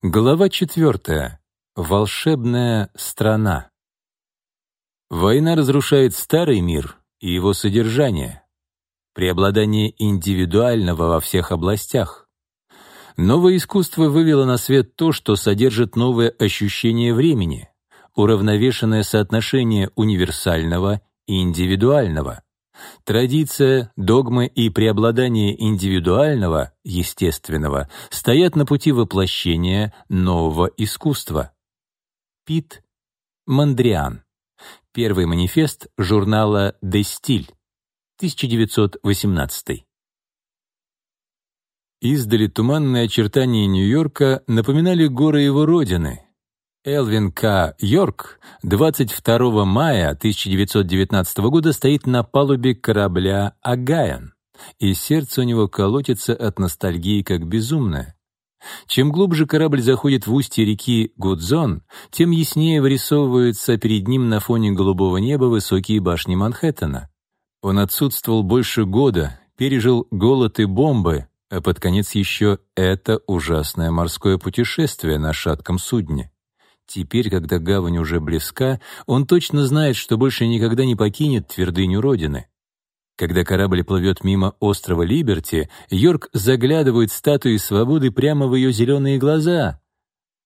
Глава четвертая. Волшебная страна. Война разрушает старый мир и его содержание. Преобладание индивидуального во всех областях. Новое искусство вывело на свет то, что содержит новое ощущение времени, уравновешенное соотношение универсального и индивидуального — Традиция, догмы и преобладание индивидуального, естественного, стоят на пути воплощения нового искусства. Пит Мандриан. Первый манифест журнала «Де Стиль», 1918. Издали туманные очертания Нью-Йорка напоминали горы его родины, Элвин К. Йорк 22 мая 1919 года стоит на палубе корабля «Агаян», и сердце у него колотится от ностальгии как безумное. Чем глубже корабль заходит в устье реки Гудзон, тем яснее вырисовываются перед ним на фоне голубого неба высокие башни Манхэттена. Он отсутствовал больше года, пережил голод и бомбы, а под конец еще это ужасное морское путешествие на шатком судне. Теперь, когда гавань уже близка, он точно знает, что больше никогда не покинет твердыню Родины. Когда корабль плывет мимо острова Либерти, Йорк заглядывает статуи свободы прямо в ее зеленые глаза.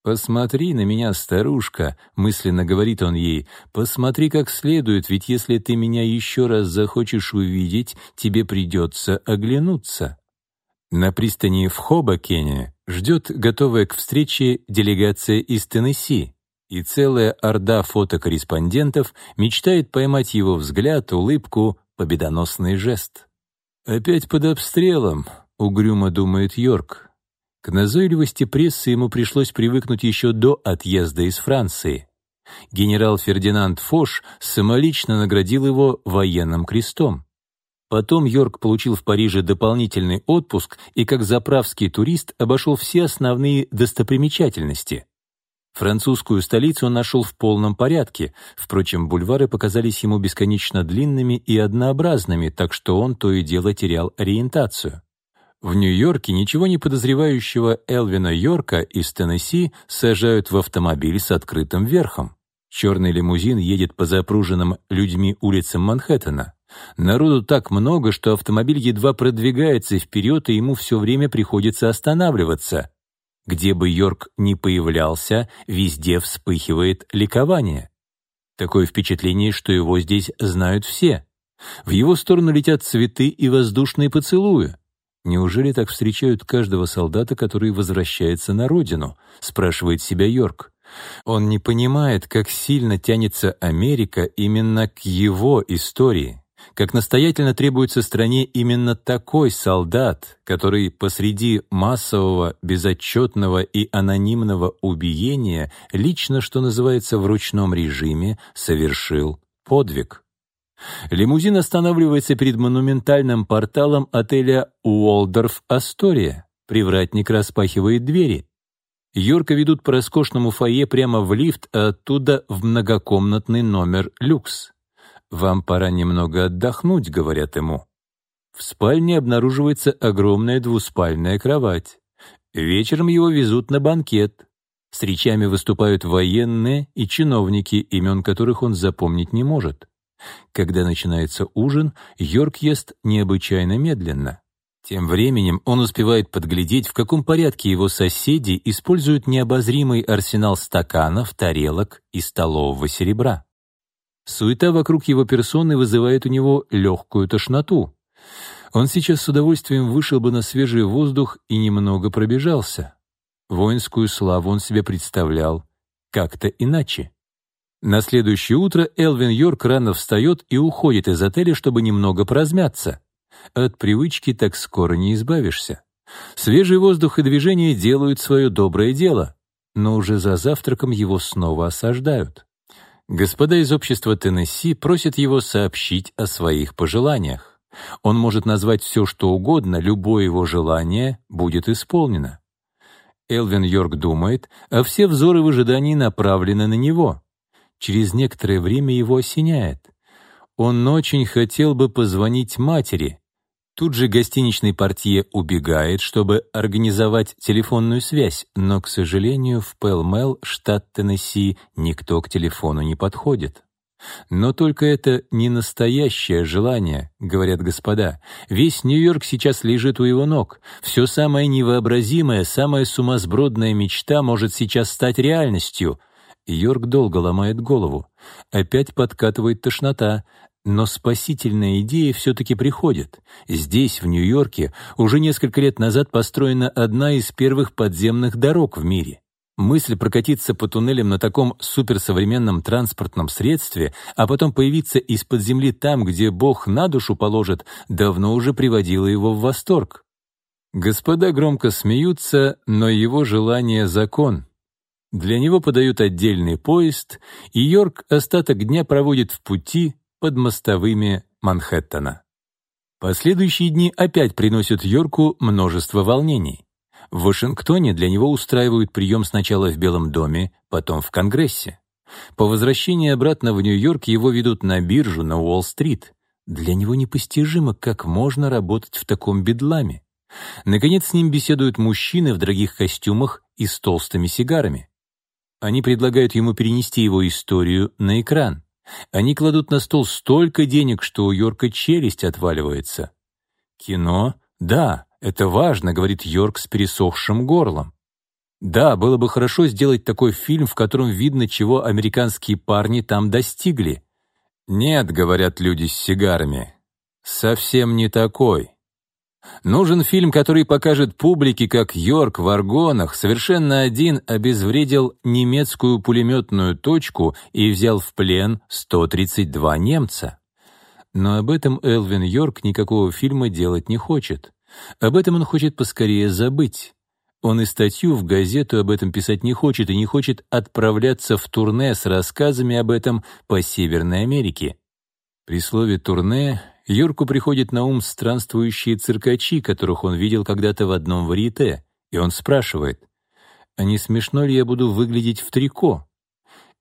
«Посмотри на меня, старушка», — мысленно говорит он ей, «посмотри как следует, ведь если ты меня еще раз захочешь увидеть, тебе придется оглянуться». На пристани в Хобокене ждет готовая к встрече делегация из Теннесси, и целая орда фотокорреспондентов мечтает поймать его взгляд, улыбку, победоносный жест. «Опять под обстрелом», — угрюмо думает Йорк. К назойливости прессы ему пришлось привыкнуть еще до отъезда из Франции. Генерал Фердинанд Фош самолично наградил его военным крестом. Потом Йорк получил в Париже дополнительный отпуск и как заправский турист обошел все основные достопримечательности. Французскую столицу он нашел в полном порядке, впрочем, бульвары показались ему бесконечно длинными и однообразными, так что он то и дело терял ориентацию. В Нью-Йорке ничего не подозревающего Элвина Йорка из Теннесси сажают в автомобиль с открытым верхом. Черный лимузин едет по запруженным людьми улицам Манхэттена. Народу так много, что автомобиль едва продвигается вперед, и ему все время приходится останавливаться. Где бы Йорк ни появлялся, везде вспыхивает ликование. Такое впечатление, что его здесь знают все. В его сторону летят цветы и воздушные поцелуи. Неужели так встречают каждого солдата, который возвращается на родину? спрашивает себя Йорк. Он не понимает, как сильно тянется Америка именно к его истории как настоятельно требуется стране именно такой солдат, который посреди массового, безотчетного и анонимного убиения лично, что называется, в ручном режиме совершил подвиг. Лимузин останавливается перед монументальным порталом отеля «Уолдорф Астория». Привратник распахивает двери. Йорка ведут по роскошному фойе прямо в лифт, а оттуда в многокомнатный номер «Люкс». «Вам пора немного отдохнуть», — говорят ему. В спальне обнаруживается огромная двуспальная кровать. Вечером его везут на банкет. С речами выступают военные и чиновники, имен которых он запомнить не может. Когда начинается ужин, Йорк ест необычайно медленно. Тем временем он успевает подглядеть, в каком порядке его соседи используют необозримый арсенал стаканов, тарелок и столового серебра. Суета вокруг его персоны вызывает у него легкую тошноту. Он сейчас с удовольствием вышел бы на свежий воздух и немного пробежался. Воинскую славу он себе представлял как-то иначе. На следующее утро Элвин Йорк рано встает и уходит из отеля, чтобы немного поразмяться. От привычки так скоро не избавишься. Свежий воздух и движение делают свое доброе дело, но уже за завтраком его снова осаждают. Господа из общества Теннесси просят его сообщить о своих пожеланиях. Он может назвать все, что угодно, любое его желание будет исполнено. Элвин Йорк думает, а все взоры в ожидании направлены на него. Через некоторое время его осеняет. Он очень хотел бы позвонить матери. Тут же гостиничный портье убегает, чтобы организовать телефонную связь, но, к сожалению, в Пэлмэл, штат Теннесси, никто к телефону не подходит. Но только это не настоящее желание, говорят господа. Весь Нью-Йорк сейчас лежит у его ног. Все самое невообразимое, самая сумасбродная мечта может сейчас стать реальностью. Йорк долго ломает голову. Опять подкатывает тошнота. Но спасительная идея все-таки приходит. Здесь, в Нью-Йорке, уже несколько лет назад построена одна из первых подземных дорог в мире. Мысль прокатиться по туннелям на таком суперсовременном транспортном средстве, а потом появиться из-под земли там, где Бог на душу положит, давно уже приводила его в восторг. Господа громко смеются, но его желание — закон. Для него подают отдельный поезд, и Йорк остаток дня проводит в пути под мостовыми Манхэттена. Последующие дни опять приносят Йорку множество волнений. В Вашингтоне для него устраивают прием сначала в Белом доме, потом в Конгрессе. По возвращении обратно в Нью-Йорк его ведут на биржу на Уолл-стрит. Для него непостижимо, как можно работать в таком бедламе. Наконец с ним беседуют мужчины в дорогих костюмах и с толстыми сигарами. Они предлагают ему перенести его историю на экран. Они кладут на стол столько денег, что у Йорка челюсть отваливается. Кино? Да, «Это важно», — говорит Йорк с пересохшим горлом. Да, было бы хорошо сделать такой фильм, в котором видно, чего американские парни там достигли. Нет, говорят люди с сигарами, совсем не такой. Нужен фильм, который покажет публике, как Йорк в аргонах совершенно один обезвредил немецкую пулеметную точку и взял в плен 132 немца. Но об этом Элвин Йорк никакого фильма делать не хочет. Об этом он хочет поскорее забыть. Он и статью в газету об этом писать не хочет и не хочет отправляться в турне с рассказами об этом по Северной Америке. При слове «турне» Юрку приходит на ум странствующие циркачи, которых он видел когда-то в одном варьете, и он спрашивает, «А не смешно ли я буду выглядеть в трико?»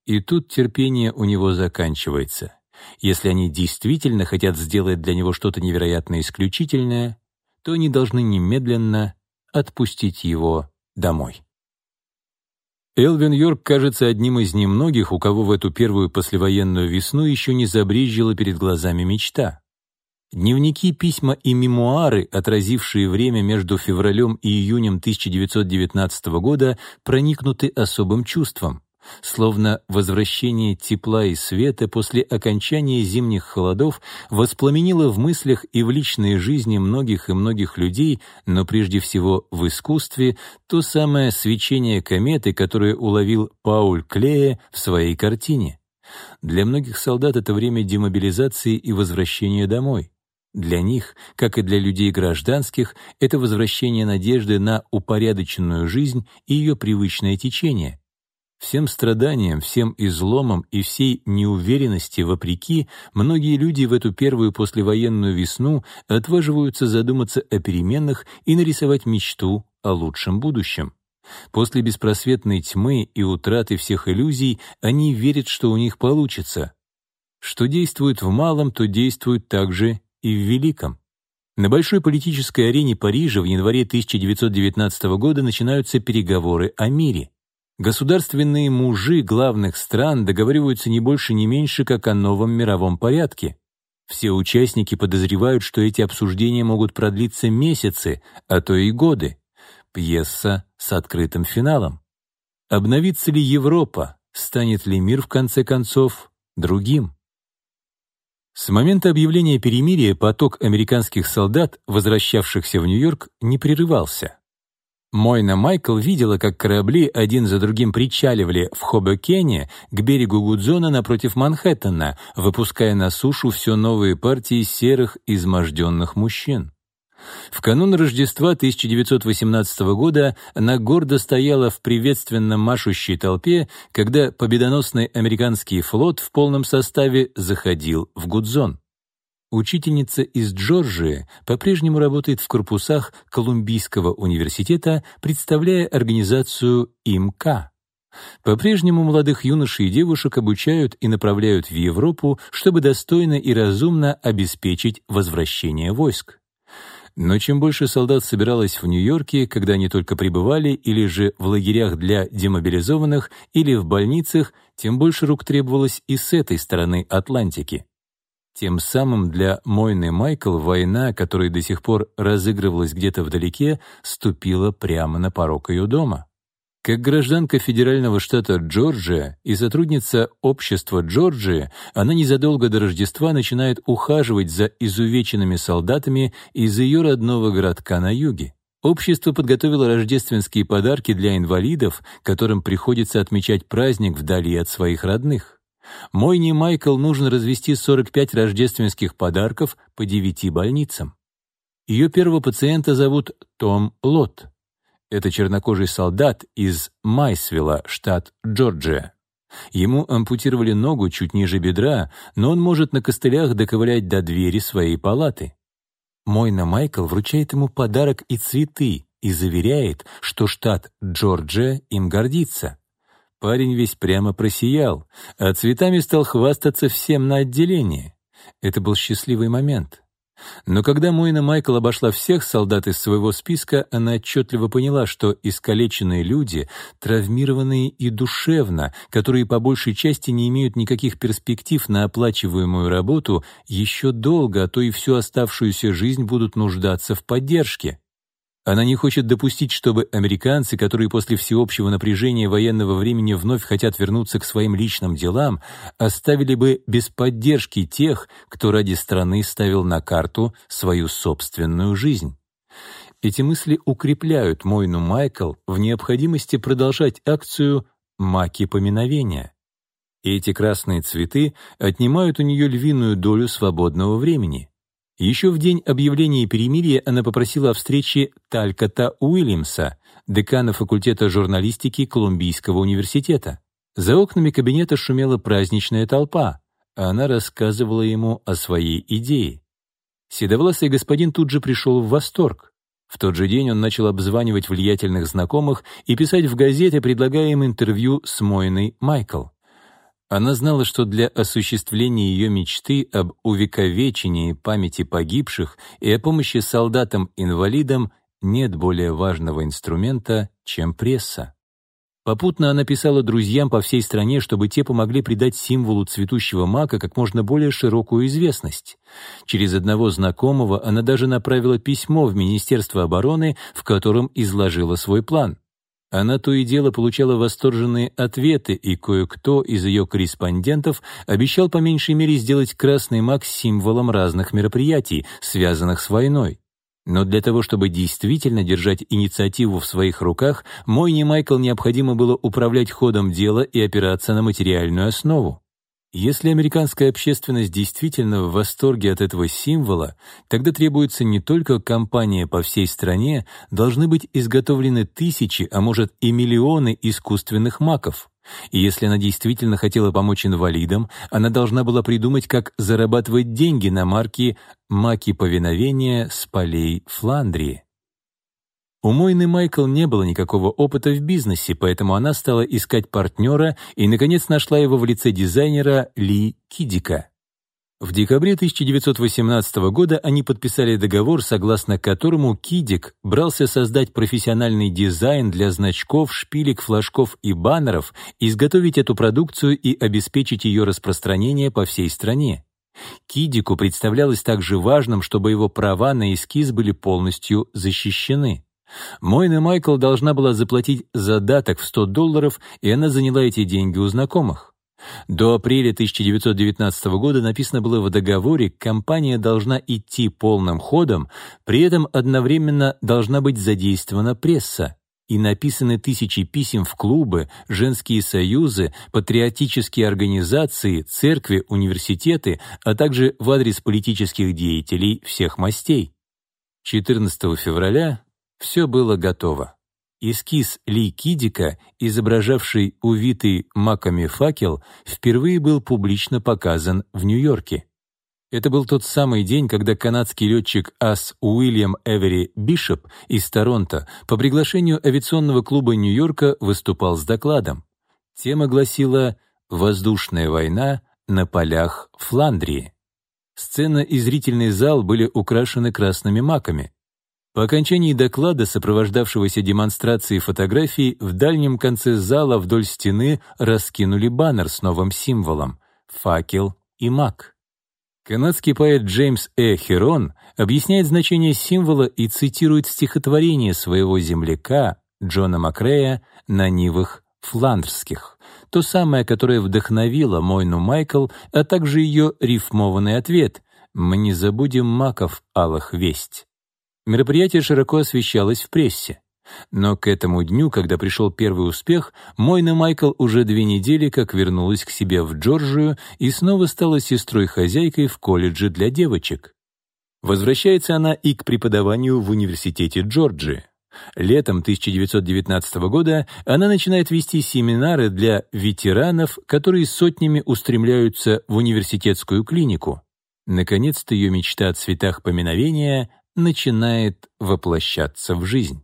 И тут терпение у него заканчивается. Если они действительно хотят сделать для него что-то невероятно исключительное, то они должны немедленно отпустить его домой. Элвин Йорк кажется одним из немногих, у кого в эту первую послевоенную весну еще не забрезжила перед глазами мечта. Дневники, письма и мемуары, отразившие время между февралем и июнем 1919 года, проникнуты особым чувством словно возвращение тепла и света после окончания зимних холодов воспламенило в мыслях и в личной жизни многих и многих людей, но прежде всего в искусстве, то самое свечение кометы, которое уловил Пауль Клея в своей картине. Для многих солдат это время демобилизации и возвращения домой. Для них, как и для людей гражданских, это возвращение надежды на упорядоченную жизнь и ее привычное течение. Всем страданиям, всем изломам и всей неуверенности вопреки, многие люди в эту первую послевоенную весну отваживаются задуматься о переменах и нарисовать мечту о лучшем будущем. После беспросветной тьмы и утраты всех иллюзий они верят, что у них получится. Что действует в малом, то действует также и в великом. На большой политической арене Парижа в январе 1919 года начинаются переговоры о мире. Государственные мужи главных стран договариваются не больше, не меньше, как о новом мировом порядке. Все участники подозревают, что эти обсуждения могут продлиться месяцы, а то и годы. Пьеса с открытым финалом. Обновится ли Европа? Станет ли мир, в конце концов, другим? С момента объявления перемирия поток американских солдат, возвращавшихся в Нью-Йорк, не прерывался. Мойна Майкл видела, как корабли один за другим причаливали в Хобокене к берегу Гудзона напротив Манхэттена, выпуская на сушу все новые партии серых изможденных мужчин. В канун Рождества 1918 года она гордо стояла в приветственно машущей толпе, когда победоносный американский флот в полном составе заходил в Гудзон. Учительница из Джорджии по-прежнему работает в корпусах Колумбийского университета, представляя организацию ИМК. По-прежнему молодых юношей и девушек обучают и направляют в Европу, чтобы достойно и разумно обеспечить возвращение войск. Но чем больше солдат собиралось в Нью-Йорке, когда они только прибывали, или же в лагерях для демобилизованных, или в больницах, тем больше рук требовалось и с этой стороны Атлантики. Тем самым для Мойны Майкл война, которая до сих пор разыгрывалась где-то вдалеке, ступила прямо на порог ее дома. Как гражданка федерального штата Джорджия и сотрудница общества Джорджии, она незадолго до Рождества начинает ухаживать за изувеченными солдатами из ее родного городка на юге. Общество подготовило рождественские подарки для инвалидов, которым приходится отмечать праздник вдали от своих родных. Мойне Майкл нужно развести 45 рождественских подарков по девяти больницам. Ее первого пациента зовут Том Лотт. Это чернокожий солдат из Майсвилла, штат Джорджия. Ему ампутировали ногу чуть ниже бедра, но он может на костылях доковылять до двери своей палаты. Мойна Майкл вручает ему подарок и цветы и заверяет, что штат Джорджия им гордится. Парень весь прямо просиял, а цветами стал хвастаться всем на отделении. Это был счастливый момент. Но когда Мойна Майкл обошла всех солдат из своего списка, она отчетливо поняла, что искалеченные люди, травмированные и душевно, которые по большей части не имеют никаких перспектив на оплачиваемую работу, еще долго, а то и всю оставшуюся жизнь будут нуждаться в поддержке. Она не хочет допустить, чтобы американцы, которые после всеобщего напряжения военного времени вновь хотят вернуться к своим личным делам, оставили бы без поддержки тех, кто ради страны ставил на карту свою собственную жизнь. Эти мысли укрепляют Мойну Майкл в необходимости продолжать акцию «Маки поминовения». Эти красные цветы отнимают у нее львиную долю свободного времени. Еще в день объявления перемирия она попросила о встрече Талькота Уильямса, декана факультета журналистики Колумбийского университета. За окнами кабинета шумела праздничная толпа, а она рассказывала ему о своей идее. Седовласый господин тут же пришел в восторг. В тот же день он начал обзванивать влиятельных знакомых и писать в газеты, предлагая им интервью с Мойной Майкл. Она знала, что для осуществления ее мечты об увековечении памяти погибших и о помощи солдатам-инвалидам нет более важного инструмента, чем пресса. Попутно она писала друзьям по всей стране, чтобы те помогли придать символу цветущего мака как можно более широкую известность. Через одного знакомого она даже направила письмо в Министерство обороны, в котором изложила свой план. Она то и дело получала восторженные ответы, и кое-кто из ее корреспондентов обещал по меньшей мере сделать красный маг символом разных мероприятий, связанных с войной. Но для того, чтобы действительно держать инициативу в своих руках, Мойне Майкл необходимо было управлять ходом дела и опираться на материальную основу. Если американская общественность действительно в восторге от этого символа, тогда требуется не только кампания по всей стране, должны быть изготовлены тысячи, а может и миллионы искусственных маков. И если она действительно хотела помочь инвалидам, она должна была придумать, как зарабатывать деньги на марки «Маки повиновения с полей Фландрии». У Мойны Майкл не было никакого опыта в бизнесе, поэтому она стала искать партнера и, наконец, нашла его в лице дизайнера Ли Кидика. В декабре 1918 года они подписали договор, согласно которому Кидик брался создать профессиональный дизайн для значков, шпилек, флажков и баннеров, изготовить эту продукцию и обеспечить ее распространение по всей стране. Кидику представлялось также важным, чтобы его права на эскиз были полностью защищены. Мойна Майкл должна была заплатить задаток в 100 долларов, и она заняла эти деньги у знакомых. До апреля 1919 года написано было в договоре, компания должна идти полным ходом, при этом одновременно должна быть задействована пресса. И написаны тысячи писем в клубы, женские союзы, патриотические организации, церкви, университеты, а также в адрес политических деятелей всех мастей. 14 февраля все было готово. Эскиз Ли Кидика, изображавший увитый маками факел, впервые был публично показан в Нью-Йорке. Это был тот самый день, когда канадский летчик ас Уильям Эвери Бишоп из Торонто по приглашению авиационного клуба Нью-Йорка выступал с докладом. Тема гласила «Воздушная война на полях Фландрии». Сцена и зрительный зал были украшены красными маками. По окончании доклада, сопровождавшегося демонстрацией фотографий, в дальнем конце зала вдоль стены раскинули баннер с новым символом — факел и маг. Канадский поэт Джеймс Э. Херон объясняет значение символа и цитирует стихотворение своего земляка Джона Макрея «На нивах фландерских», то самое, которое вдохновило Мойну Майкл, а также ее рифмованный ответ «Мы не забудем маков алых весть». Мероприятие широко освещалось в прессе. Но к этому дню, когда пришел первый успех, Мойна Майкл уже две недели как вернулась к себе в Джорджию и снова стала сестрой-хозяйкой в колледже для девочек. Возвращается она и к преподаванию в университете Джорджии. Летом 1919 года она начинает вести семинары для ветеранов, которые сотнями устремляются в университетскую клинику. Наконец-то ее мечта о цветах поминовения начинает воплощаться в жизнь.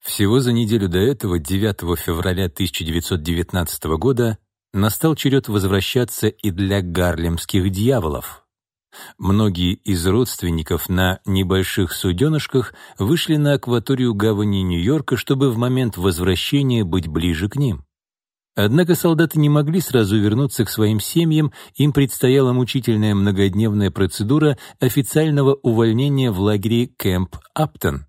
Всего за неделю до этого, 9 февраля 1919 года, настал черед возвращаться и для гарлемских дьяволов. Многие из родственников на небольших суденышках вышли на акваторию гавани Нью-Йорка, чтобы в момент возвращения быть ближе к ним. Однако солдаты не могли сразу вернуться к своим семьям, им предстояла мучительная многодневная процедура официального увольнения в лагере Кэмп Аптон.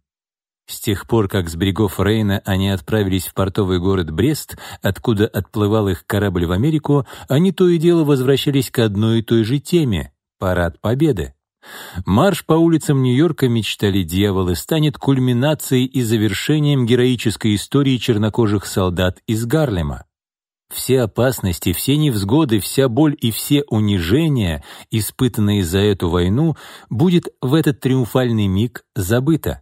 С тех пор, как с берегов Рейна они отправились в портовый город Брест, откуда отплывал их корабль в Америку, они то и дело возвращались к одной и той же теме — Парад Победы. Марш по улицам Нью-Йорка, мечтали дьяволы, станет кульминацией и завершением героической истории чернокожих солдат из Гарлема. Все опасности, все невзгоды, вся боль и все унижения, испытанные за эту войну, будет в этот триумфальный миг забыто.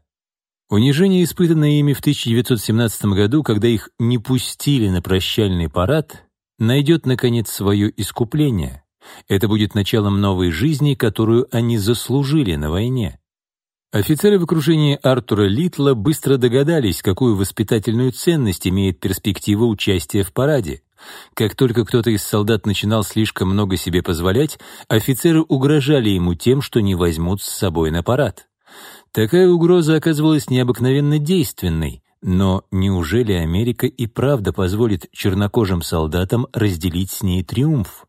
Унижение, испытанное ими в 1917 году, когда их не пустили на прощальный парад, найдет, наконец, свое искупление. Это будет началом новой жизни, которую они заслужили на войне. Офицеры в окружении Артура Литла быстро догадались, какую воспитательную ценность имеет перспектива участия в параде. Как только кто-то из солдат начинал слишком много себе позволять, офицеры угрожали ему тем, что не возьмут с собой на парад. Такая угроза оказывалась необыкновенно действенной, но неужели Америка и правда позволит чернокожим солдатам разделить с ней триумф?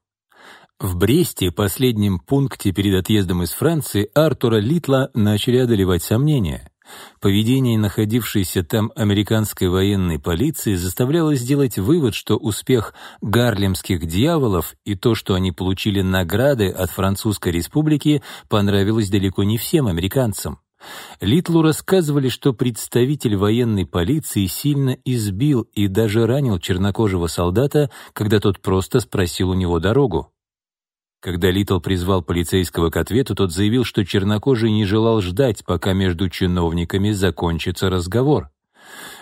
В Бресте, последнем пункте перед отъездом из Франции, Артура Литла начали одолевать сомнения. Поведение находившейся там американской военной полиции заставляло сделать вывод, что успех гарлемских дьяволов и то, что они получили награды от Французской республики, понравилось далеко не всем американцам. Литлу рассказывали, что представитель военной полиции сильно избил и даже ранил чернокожего солдата, когда тот просто спросил у него дорогу. Когда Литл призвал полицейского к ответу, тот заявил, что чернокожий не желал ждать, пока между чиновниками закончится разговор.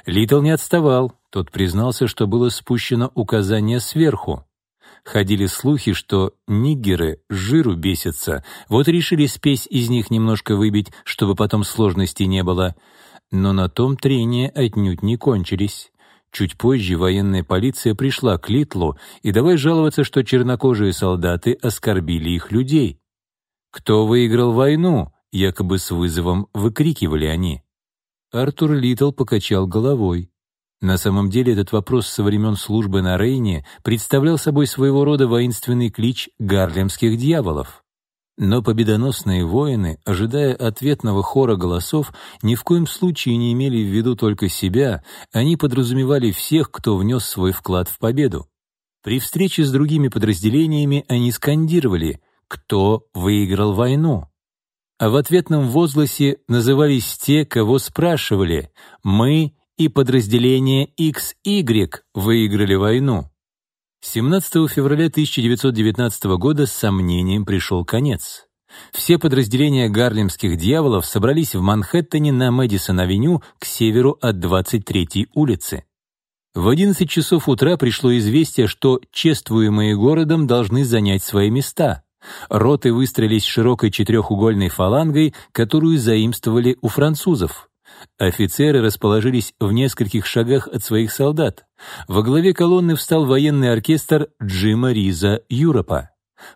Литл не отставал, тот признался, что было спущено указание сверху. Ходили слухи, что ниггеры с жиру бесятся, вот решили спесь из них немножко выбить, чтобы потом сложностей не было. Но на том трения отнюдь не кончились. Чуть позже военная полиция пришла к Литлу и давай жаловаться, что чернокожие солдаты оскорбили их людей. «Кто выиграл войну?» — якобы с вызовом выкрикивали они. Артур Литл покачал головой. На самом деле этот вопрос со времен службы на Рейне представлял собой своего рода воинственный клич гарлемских дьяволов. Но победоносные воины, ожидая ответного хора голосов, ни в коем случае не имели в виду только себя, они подразумевали всех, кто внес свой вклад в победу. При встрече с другими подразделениями они скандировали «Кто выиграл войну?». А в ответном возгласе назывались те, кого спрашивали «Мы и подразделение XY выиграли войну». 17 февраля 1919 года с сомнением пришел конец. Все подразделения гарлемских дьяволов собрались в Манхэттене на Мэдисон-авеню к северу от 23-й улицы. В 11 часов утра пришло известие, что чествуемые городом должны занять свои места. Роты выстроились широкой четырехугольной фалангой, которую заимствовали у французов. Офицеры расположились в нескольких шагах от своих солдат. Во главе колонны встал военный оркестр Джима Риза Юропа.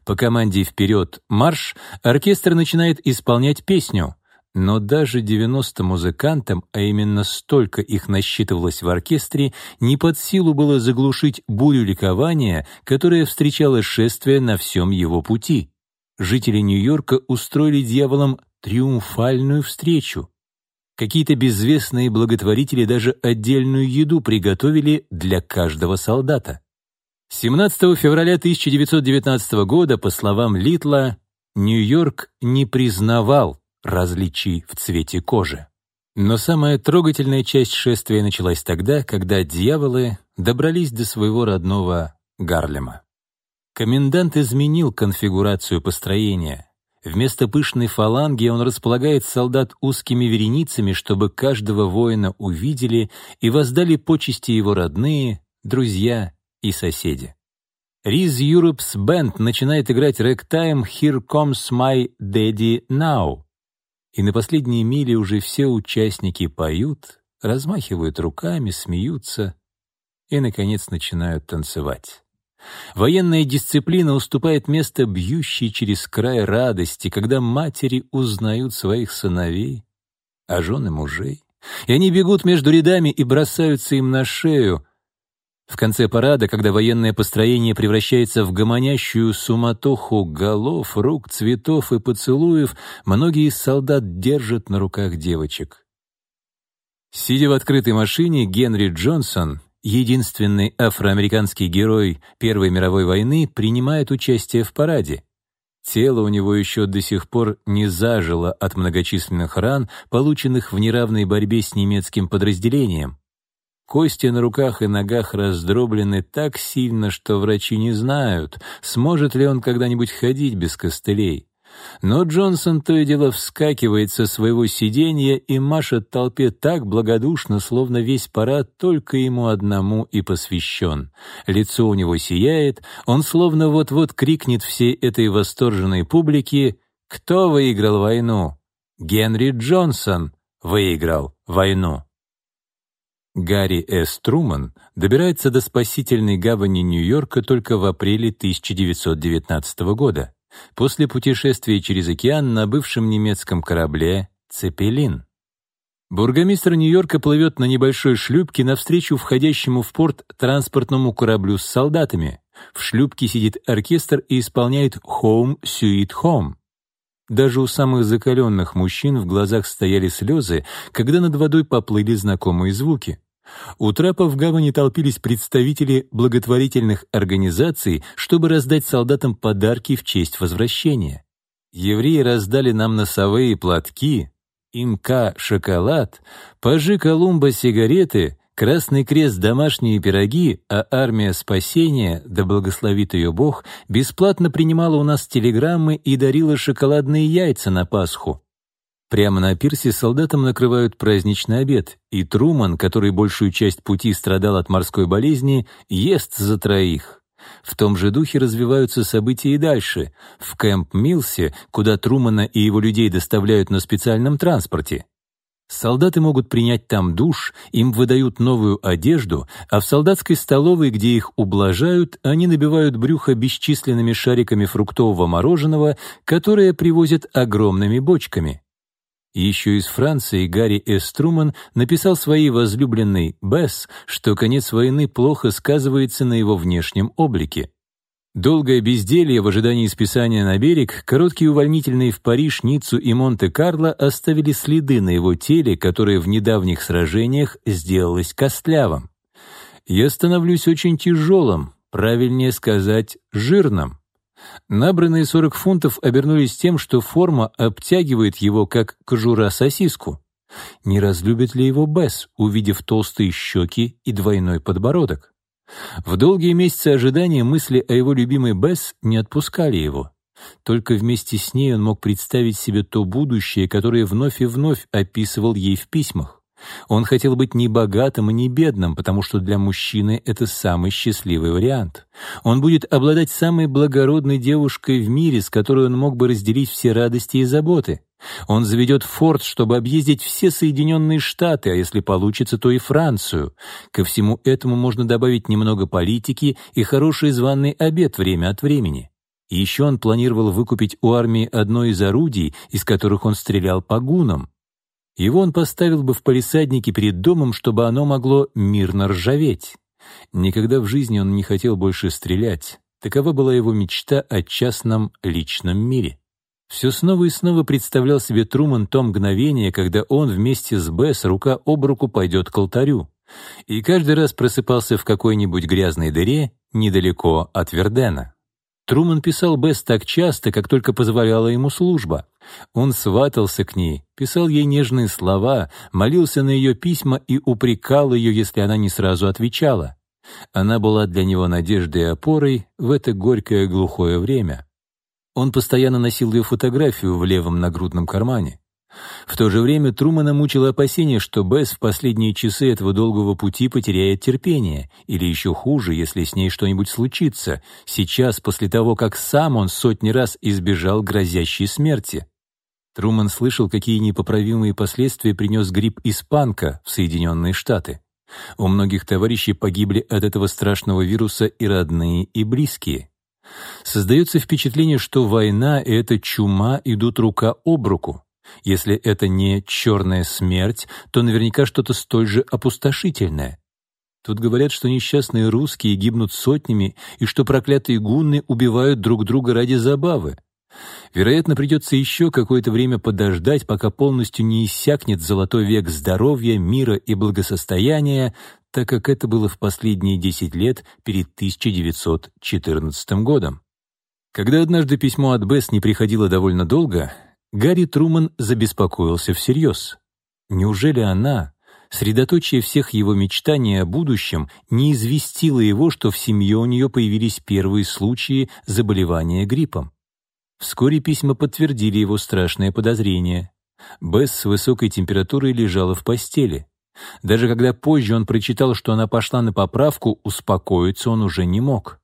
По команде «Вперед! Марш!» оркестр начинает исполнять песню Но даже 90 музыкантам, а именно столько их насчитывалось в оркестре, не под силу было заглушить бурю ликования, которая встречала шествие на всем его пути. Жители Нью-Йорка устроили дьяволам триумфальную встречу. Какие-то безвестные благотворители даже отдельную еду приготовили для каждого солдата. 17 февраля 1919 года, по словам Литла, Нью-Йорк не признавал различий в цвете кожи. Но самая трогательная часть шествия началась тогда, когда дьяволы добрались до своего родного Гарлема. Комендант изменил конфигурацию построения. Вместо пышной фаланги он располагает солдат узкими вереницами, чтобы каждого воина увидели и воздали почести его родные, друзья и соседи. Риз Юропс Бенд начинает играть рэктайм «Here comes my daddy now», и на последней миле уже все участники поют, размахивают руками, смеются и, наконец, начинают танцевать. Военная дисциплина уступает место бьющей через край радости, когда матери узнают своих сыновей, а жены мужей. И они бегут между рядами и бросаются им на шею, в конце парада, когда военное построение превращается в гомонящую суматоху голов, рук, цветов и поцелуев, многие из солдат держат на руках девочек. Сидя в открытой машине, Генри Джонсон, единственный афроамериканский герой Первой мировой войны, принимает участие в параде. Тело у него еще до сих пор не зажило от многочисленных ран, полученных в неравной борьбе с немецким подразделением. Кости на руках и ногах раздроблены так сильно, что врачи не знают, сможет ли он когда-нибудь ходить без костылей. Но Джонсон то и дело вскакивает со своего сиденья и машет толпе так благодушно, словно весь парад только ему одному и посвящен. Лицо у него сияет, он словно вот-вот крикнет всей этой восторженной публике «Кто выиграл войну?» Генри Джонсон выиграл войну. Гарри С. Труман добирается до спасительной гавани Нью-Йорка только в апреле 1919 года, после путешествия через океан на бывшем немецком корабле «Цепелин». Бургомистр Нью-Йорка плывет на небольшой шлюпке навстречу входящему в порт транспортному кораблю с солдатами. В шлюпке сидит оркестр и исполняет «Home, Sweet Home». Даже у самых закаленных мужчин в глазах стояли слезы, когда над водой поплыли знакомые звуки. У трапа в гавани толпились представители благотворительных организаций, чтобы раздать солдатам подарки в честь возвращения. Евреи раздали нам носовые платки, имка — шоколад, пажи Колумба — сигареты, Красный Крест — домашние пироги, а армия спасения, да благословит ее Бог, бесплатно принимала у нас телеграммы и дарила шоколадные яйца на Пасху. Прямо на пирсе солдатам накрывают праздничный обед, и Труман, который большую часть пути страдал от морской болезни, ест за троих. В том же духе развиваются события и дальше. В Кэмп-Милсе, куда Трумана и его людей доставляют на специальном транспорте. Солдаты могут принять там душ, им выдают новую одежду, а в солдатской столовой, где их ублажают, они набивают брюхо бесчисленными шариками фруктового мороженого, которое привозят огромными бочками. Еще из Франции Гарри С. Труман написал своей возлюбленной Бесс, что конец войны плохо сказывается на его внешнем облике. Долгое безделье в ожидании списания на берег, короткие увольнительные в Париж, Ниццу и Монте-Карло оставили следы на его теле, которое в недавних сражениях сделалось костлявым. «Я становлюсь очень тяжелым, правильнее сказать, жирным». Набранные 40 фунтов обернулись тем, что форма обтягивает его, как кожура сосиску. Не разлюбит ли его Бесс, увидев толстые щеки и двойной подбородок? В долгие месяцы ожидания мысли о его любимой Бесс не отпускали его. Только вместе с ней он мог представить себе то будущее, которое вновь и вновь описывал ей в письмах. Он хотел быть не богатым и не бедным, потому что для мужчины это самый счастливый вариант. Он будет обладать самой благородной девушкой в мире, с которой он мог бы разделить все радости и заботы. Он заведет форт, чтобы объездить все Соединенные Штаты, а если получится, то и Францию. Ко всему этому можно добавить немного политики и хороший званый обед время от времени. Еще он планировал выкупить у армии одно из орудий, из которых он стрелял по гунам. Его он поставил бы в палисаднике перед домом, чтобы оно могло мирно ржаветь. Никогда в жизни он не хотел больше стрелять. Такова была его мечта о частном личном мире. Все снова и снова представлял себе Труман то мгновение, когда он вместе с Бесс рука об руку пойдет к алтарю. И каждый раз просыпался в какой-нибудь грязной дыре недалеко от Вердена. Труман писал Бесс так часто, как только позволяла ему служба. Он сватался к ней, писал ей нежные слова, молился на ее письма и упрекал ее, если она не сразу отвечала. Она была для него надеждой и опорой в это горькое глухое время. Он постоянно носил ее фотографию в левом нагрудном кармане. В то же время Трумана мучило опасение, что Бесс в последние часы этого долгого пути потеряет терпение, или еще хуже, если с ней что-нибудь случится, сейчас, после того, как сам он сотни раз избежал грозящей смерти. Труман слышал, какие непоправимые последствия принес грипп испанка в Соединенные Штаты. У многих товарищей погибли от этого страшного вируса и родные, и близкие. Создается впечатление, что война и эта чума идут рука об руку. Если это не черная смерть, то наверняка что-то столь же опустошительное. Тут говорят, что несчастные русские гибнут сотнями и что проклятые гунны убивают друг друга ради забавы. Вероятно, придется еще какое-то время подождать, пока полностью не иссякнет золотой век здоровья, мира и благосостояния, так как это было в последние 10 лет перед 1914 годом. Когда однажды письмо от Бесс не приходило довольно долго, Гарри Труман забеспокоился всерьез. Неужели она, средоточие всех его мечтаний о будущем, не известила его, что в семье у нее появились первые случаи заболевания гриппом? Вскоре письма подтвердили его страшное подозрение. Бесс с высокой температурой лежала в постели. Даже когда позже он прочитал, что она пошла на поправку, успокоиться он уже не мог.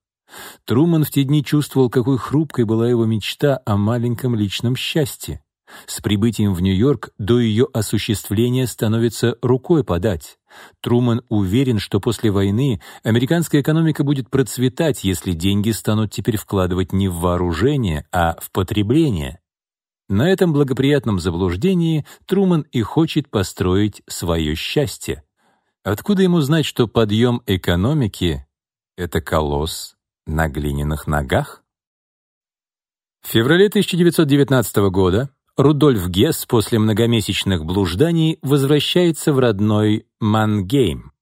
Труман в те дни чувствовал, какой хрупкой была его мечта о маленьком личном счастье. С прибытием в Нью-Йорк до ее осуществления становится рукой подать. Труман уверен, что после войны американская экономика будет процветать, если деньги станут теперь вкладывать не в вооружение, а в потребление. На этом благоприятном заблуждении Труман и хочет построить свое счастье. Откуда ему знать, что подъем экономики — это колосс на глиняных ногах? В феврале 1919 года Рудольф Гесс после многомесячных блужданий возвращается в родной Мангейм.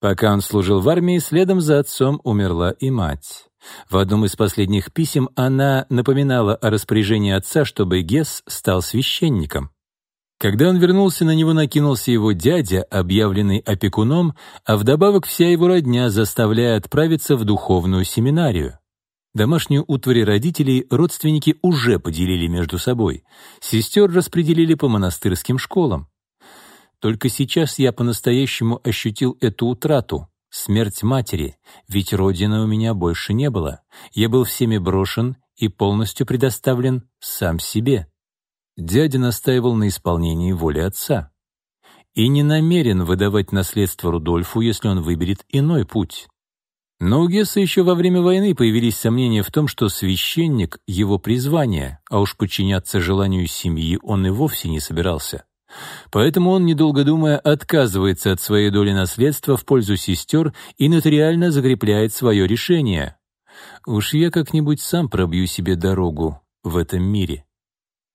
Пока он служил в армии, следом за отцом умерла и мать. В одном из последних писем она напоминала о распоряжении отца, чтобы Гесс стал священником. Когда он вернулся, на него накинулся его дядя, объявленный опекуном, а вдобавок вся его родня, заставляя отправиться в духовную семинарию. Домашнюю утварь родителей родственники уже поделили между собой. Сестер распределили по монастырским школам. Только сейчас я по-настоящему ощутил эту утрату, смерть матери, ведь родины у меня больше не было. Я был всеми брошен и полностью предоставлен сам себе. Дядя настаивал на исполнении воли отца и не намерен выдавать наследство Рудольфу, если он выберет иной путь. Но у Гесса еще во время войны появились сомнения в том, что священник — его призвание, а уж подчиняться желанию семьи он и вовсе не собирался. Поэтому он, недолго думая, отказывается от своей доли наследства в пользу сестер и нотариально закрепляет свое решение. Уж я как-нибудь сам пробью себе дорогу в этом мире.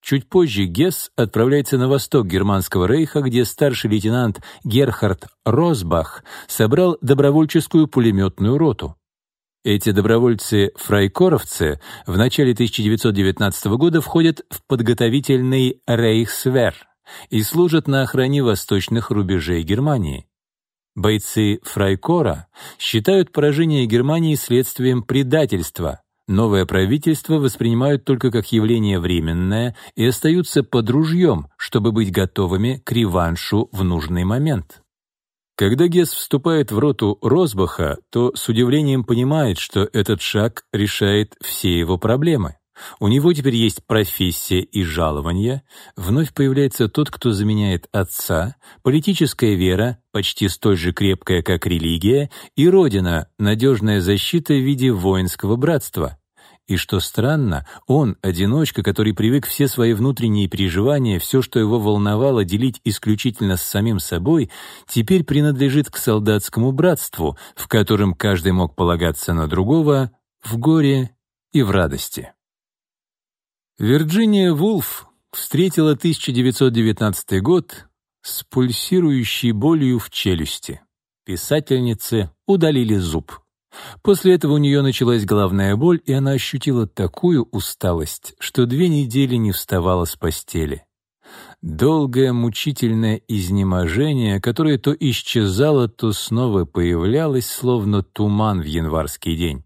Чуть позже Гесс отправляется на восток Германского рейха, где старший лейтенант Герхард Росбах собрал добровольческую пулеметную роту. Эти добровольцы-фрайкоровцы в начале 1919 года входят в подготовительный Рейхсвер — и служат на охране восточных рубежей Германии. Бойцы Фрайкора считают поражение Германии следствием предательства. Новое правительство воспринимают только как явление временное и остаются под ружьем, чтобы быть готовыми к реваншу в нужный момент. Когда Гесс вступает в роту Росбаха, то с удивлением понимает, что этот шаг решает все его проблемы. У него теперь есть профессия и жалование, вновь появляется тот, кто заменяет отца, политическая вера, почти столь же крепкая, как религия, и родина, надежная защита в виде воинского братства. И что странно, он, одиночка, который привык все свои внутренние переживания, все, что его волновало, делить исключительно с самим собой, теперь принадлежит к солдатскому братству, в котором каждый мог полагаться на другого в горе и в радости. Вирджиния Вулф встретила 1919 год с пульсирующей болью в челюсти. Писательнице удалили зуб. После этого у нее началась головная боль, и она ощутила такую усталость, что две недели не вставала с постели. Долгое мучительное изнеможение, которое то исчезало, то снова появлялось, словно туман в январский день.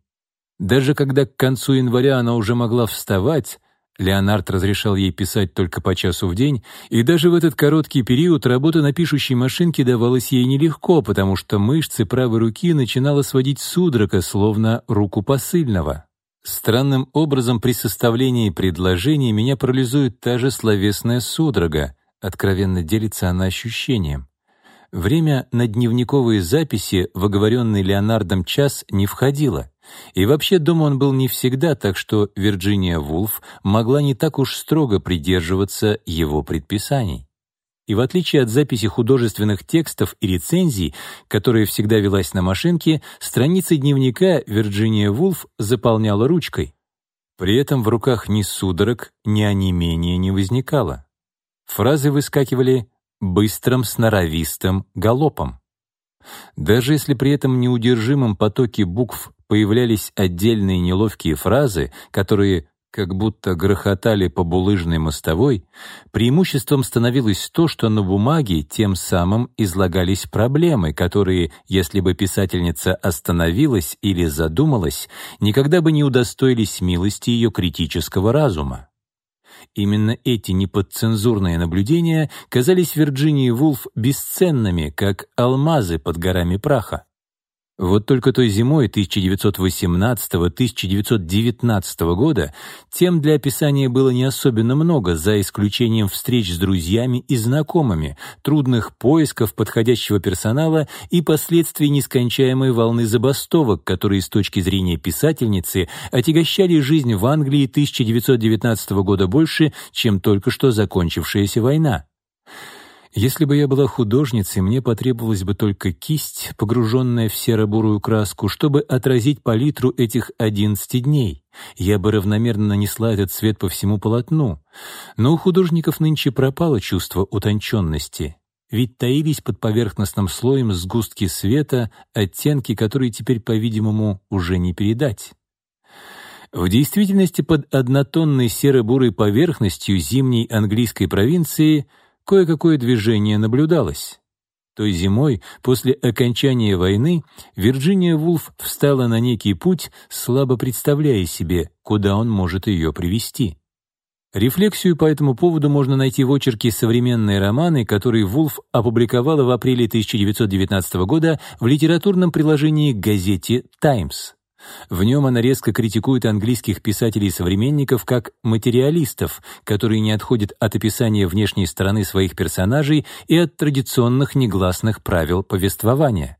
Даже когда к концу января она уже могла вставать, Леонард разрешал ей писать только по часу в день, и даже в этот короткий период работа на пишущей машинке давалась ей нелегко, потому что мышцы правой руки начинала сводить судорога, словно руку посыльного. Странным образом при составлении предложений меня парализует та же словесная судорога, откровенно делится она ощущением. Время на дневниковые записи в оговоренный Леонардом час не входило — и вообще дома он был не всегда, так что Вирджиния Вулф могла не так уж строго придерживаться его предписаний. И в отличие от записи художественных текстов и рецензий, которая всегда велась на машинке, страницы дневника Вирджиния Вулф заполняла ручкой. При этом в руках ни судорог, ни онемения не возникало. Фразы выскакивали быстрым сноровистым галопом. Даже если при этом неудержимом потоке букв появлялись отдельные неловкие фразы, которые как будто грохотали по булыжной мостовой, преимуществом становилось то, что на бумаге тем самым излагались проблемы, которые, если бы писательница остановилась или задумалась, никогда бы не удостоились милости ее критического разума. Именно эти неподцензурные наблюдения казались Вирджинии Вулф бесценными, как алмазы под горами праха. Вот только той зимой 1918-1919 года тем для описания было не особенно много, за исключением встреч с друзьями и знакомыми, трудных поисков подходящего персонала и последствий нескончаемой волны забастовок, которые с точки зрения писательницы отягощали жизнь в Англии 1919 года больше, чем только что закончившаяся война. Если бы я была художницей, мне потребовалась бы только кисть, погруженная в серо-бурую краску, чтобы отразить палитру этих одиннадцати дней. Я бы равномерно нанесла этот цвет по всему полотну. Но у художников нынче пропало чувство утонченности. Ведь таились под поверхностным слоем сгустки света, оттенки, которые теперь, по-видимому, уже не передать. В действительности под однотонной серо-бурой поверхностью зимней английской провинции — кое-какое движение наблюдалось. Той зимой, после окончания войны, Вирджиния Вулф встала на некий путь, слабо представляя себе, куда он может ее привести. Рефлексию по этому поводу можно найти в очерке «Современные романы», который Вулф опубликовала в апреле 1919 года в литературном приложении к газете «Таймс». В нем она резко критикует английских писателей-современников как материалистов, которые не отходят от описания внешней стороны своих персонажей и от традиционных негласных правил повествования.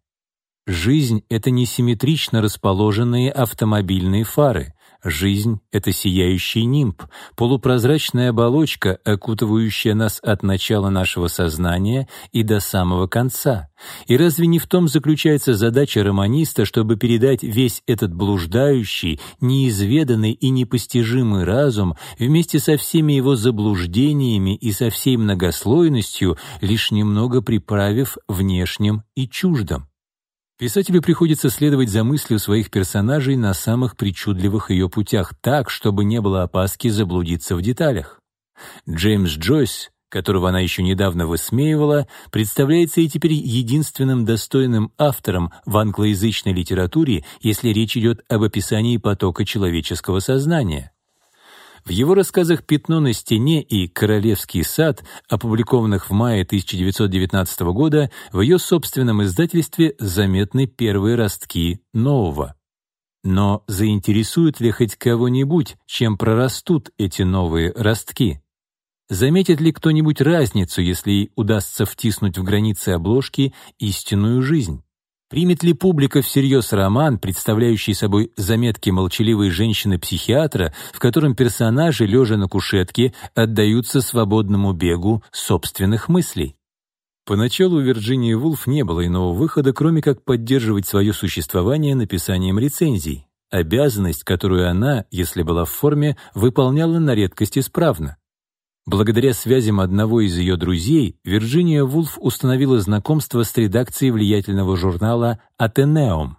Жизнь — это несимметрично расположенные автомобильные фары. Жизнь — это сияющий нимб, полупрозрачная оболочка, окутывающая нас от начала нашего сознания и до самого конца. И разве не в том заключается задача романиста, чтобы передать весь этот блуждающий, неизведанный и непостижимый разум вместе со всеми его заблуждениями и со всей многослойностью, лишь немного приправив внешним и чуждым? Писателю приходится следовать за мыслью своих персонажей на самых причудливых ее путях так, чтобы не было опаски заблудиться в деталях. Джеймс Джойс, которого она еще недавно высмеивала, представляется и теперь единственным достойным автором в англоязычной литературе, если речь идет об описании потока человеческого сознания. В его рассказах «Пятно на стене» и «Королевский сад», опубликованных в мае 1919 года, в ее собственном издательстве заметны первые ростки нового. Но заинтересует ли хоть кого-нибудь, чем прорастут эти новые ростки? Заметит ли кто-нибудь разницу, если ей удастся втиснуть в границы обложки истинную жизнь? Примет ли публика всерьез роман, представляющий собой заметки молчаливой женщины-психиатра, в котором персонажи, лежа на кушетке, отдаются свободному бегу собственных мыслей? Поначалу у Вирджинии Вулф не было иного выхода, кроме как поддерживать свое существование написанием рецензий, обязанность, которую она, если была в форме, выполняла на редкость исправно. Благодаря связям одного из ее друзей, Вирджиния Вулф установила знакомство с редакцией влиятельного журнала «Атенеум».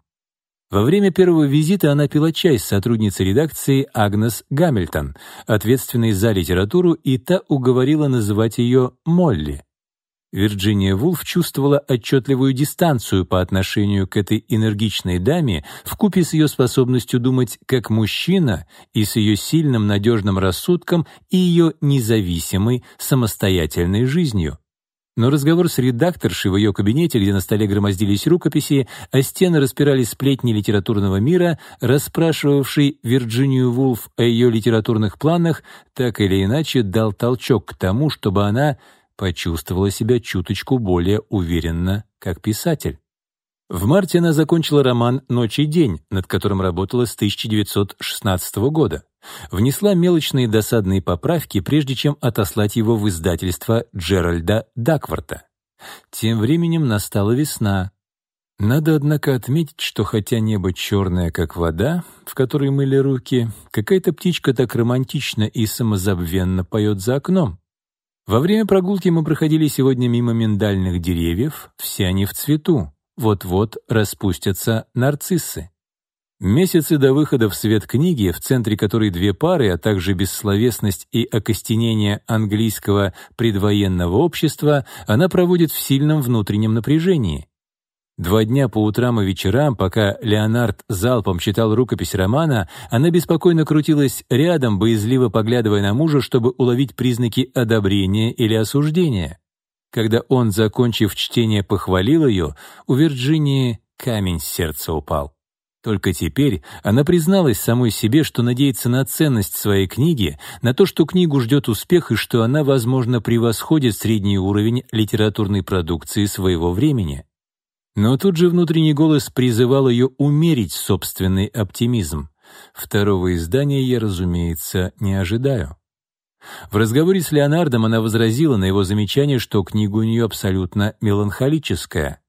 Во время первого визита она пила чай с сотрудницей редакции Агнес Гамильтон, ответственной за литературу, и та уговорила называть ее Молли. Вирджиния Вулф чувствовала отчетливую дистанцию по отношению к этой энергичной даме вкупе с ее способностью думать как мужчина и с ее сильным надежным рассудком и ее независимой, самостоятельной жизнью. Но разговор с редакторшей в ее кабинете, где на столе громоздились рукописи, а стены распирали сплетни литературного мира, расспрашивавший Вирджинию Вулф о ее литературных планах, так или иначе дал толчок к тому, чтобы она почувствовала себя чуточку более уверенно, как писатель. В марте она закончила роман «Ночь и день», над которым работала с 1916 года. Внесла мелочные досадные поправки, прежде чем отослать его в издательство Джеральда Дакварта. Тем временем настала весна. Надо, однако, отметить, что хотя небо черное, как вода, в которой мыли руки, какая-то птичка так романтично и самозабвенно поет за окном. Во время прогулки мы проходили сегодня мимо миндальных деревьев, все они в цвету, вот-вот распустятся нарциссы. Месяцы до выхода в свет книги, в центре которой две пары, а также бессловесность и окостенение английского предвоенного общества, она проводит в сильном внутреннем напряжении. Два дня по утрам и вечерам, пока Леонард залпом читал рукопись романа, она беспокойно крутилась рядом, боязливо поглядывая на мужа, чтобы уловить признаки одобрения или осуждения. Когда он, закончив чтение, похвалил ее, у Вирджинии камень с сердца упал. Только теперь она призналась самой себе, что надеется на ценность своей книги, на то, что книгу ждет успех и что она, возможно, превосходит средний уровень литературной продукции своего времени. Но тут же внутренний голос призывал ее умерить собственный оптимизм. Второго издания я, разумеется, не ожидаю. В разговоре с Леонардом она возразила на его замечание, что книга у нее абсолютно меланхолическая.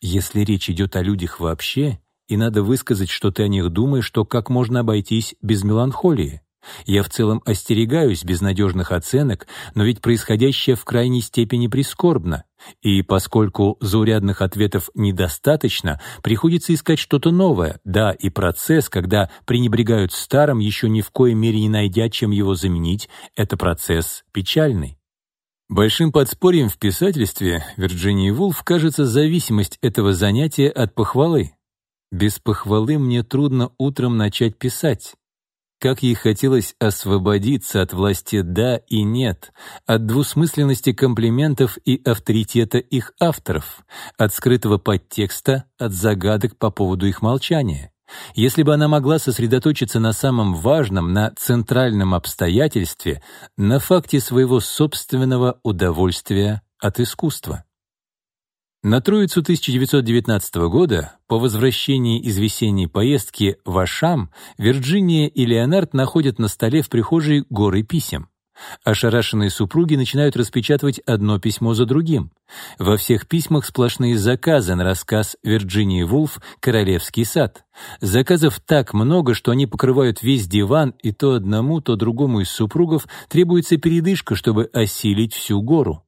Если речь идет о людях вообще, и надо высказать, что ты о них думаешь, то как можно обойтись без меланхолии? Я в целом остерегаюсь безнадежных оценок, но ведь происходящее в крайней степени прискорбно. И поскольку заурядных ответов недостаточно, приходится искать что-то новое. Да, и процесс, когда пренебрегают старым, еще ни в коей мере не найдя, чем его заменить, это процесс печальный. Большим подспорьем в писательстве Вирджинии Вулф кажется зависимость этого занятия от похвалы. Без похвалы мне трудно утром начать писать. Как ей хотелось освободиться от власти «да» и «нет», от двусмысленности комплиментов и авторитета их авторов, от скрытого подтекста, от загадок по поводу их молчания. Если бы она могла сосредоточиться на самом важном, на центральном обстоятельстве, на факте своего собственного удовольствия от искусства. На Троицу 1919 года, по возвращении из весенней поездки в Ашам, Вирджиния и Леонард находят на столе в прихожей горы писем. Ошарашенные супруги начинают распечатывать одно письмо за другим. Во всех письмах сплошные заказы на рассказ Вирджинии Вулф «Королевский сад». Заказов так много, что они покрывают весь диван, и то одному, то другому из супругов требуется передышка, чтобы осилить всю гору.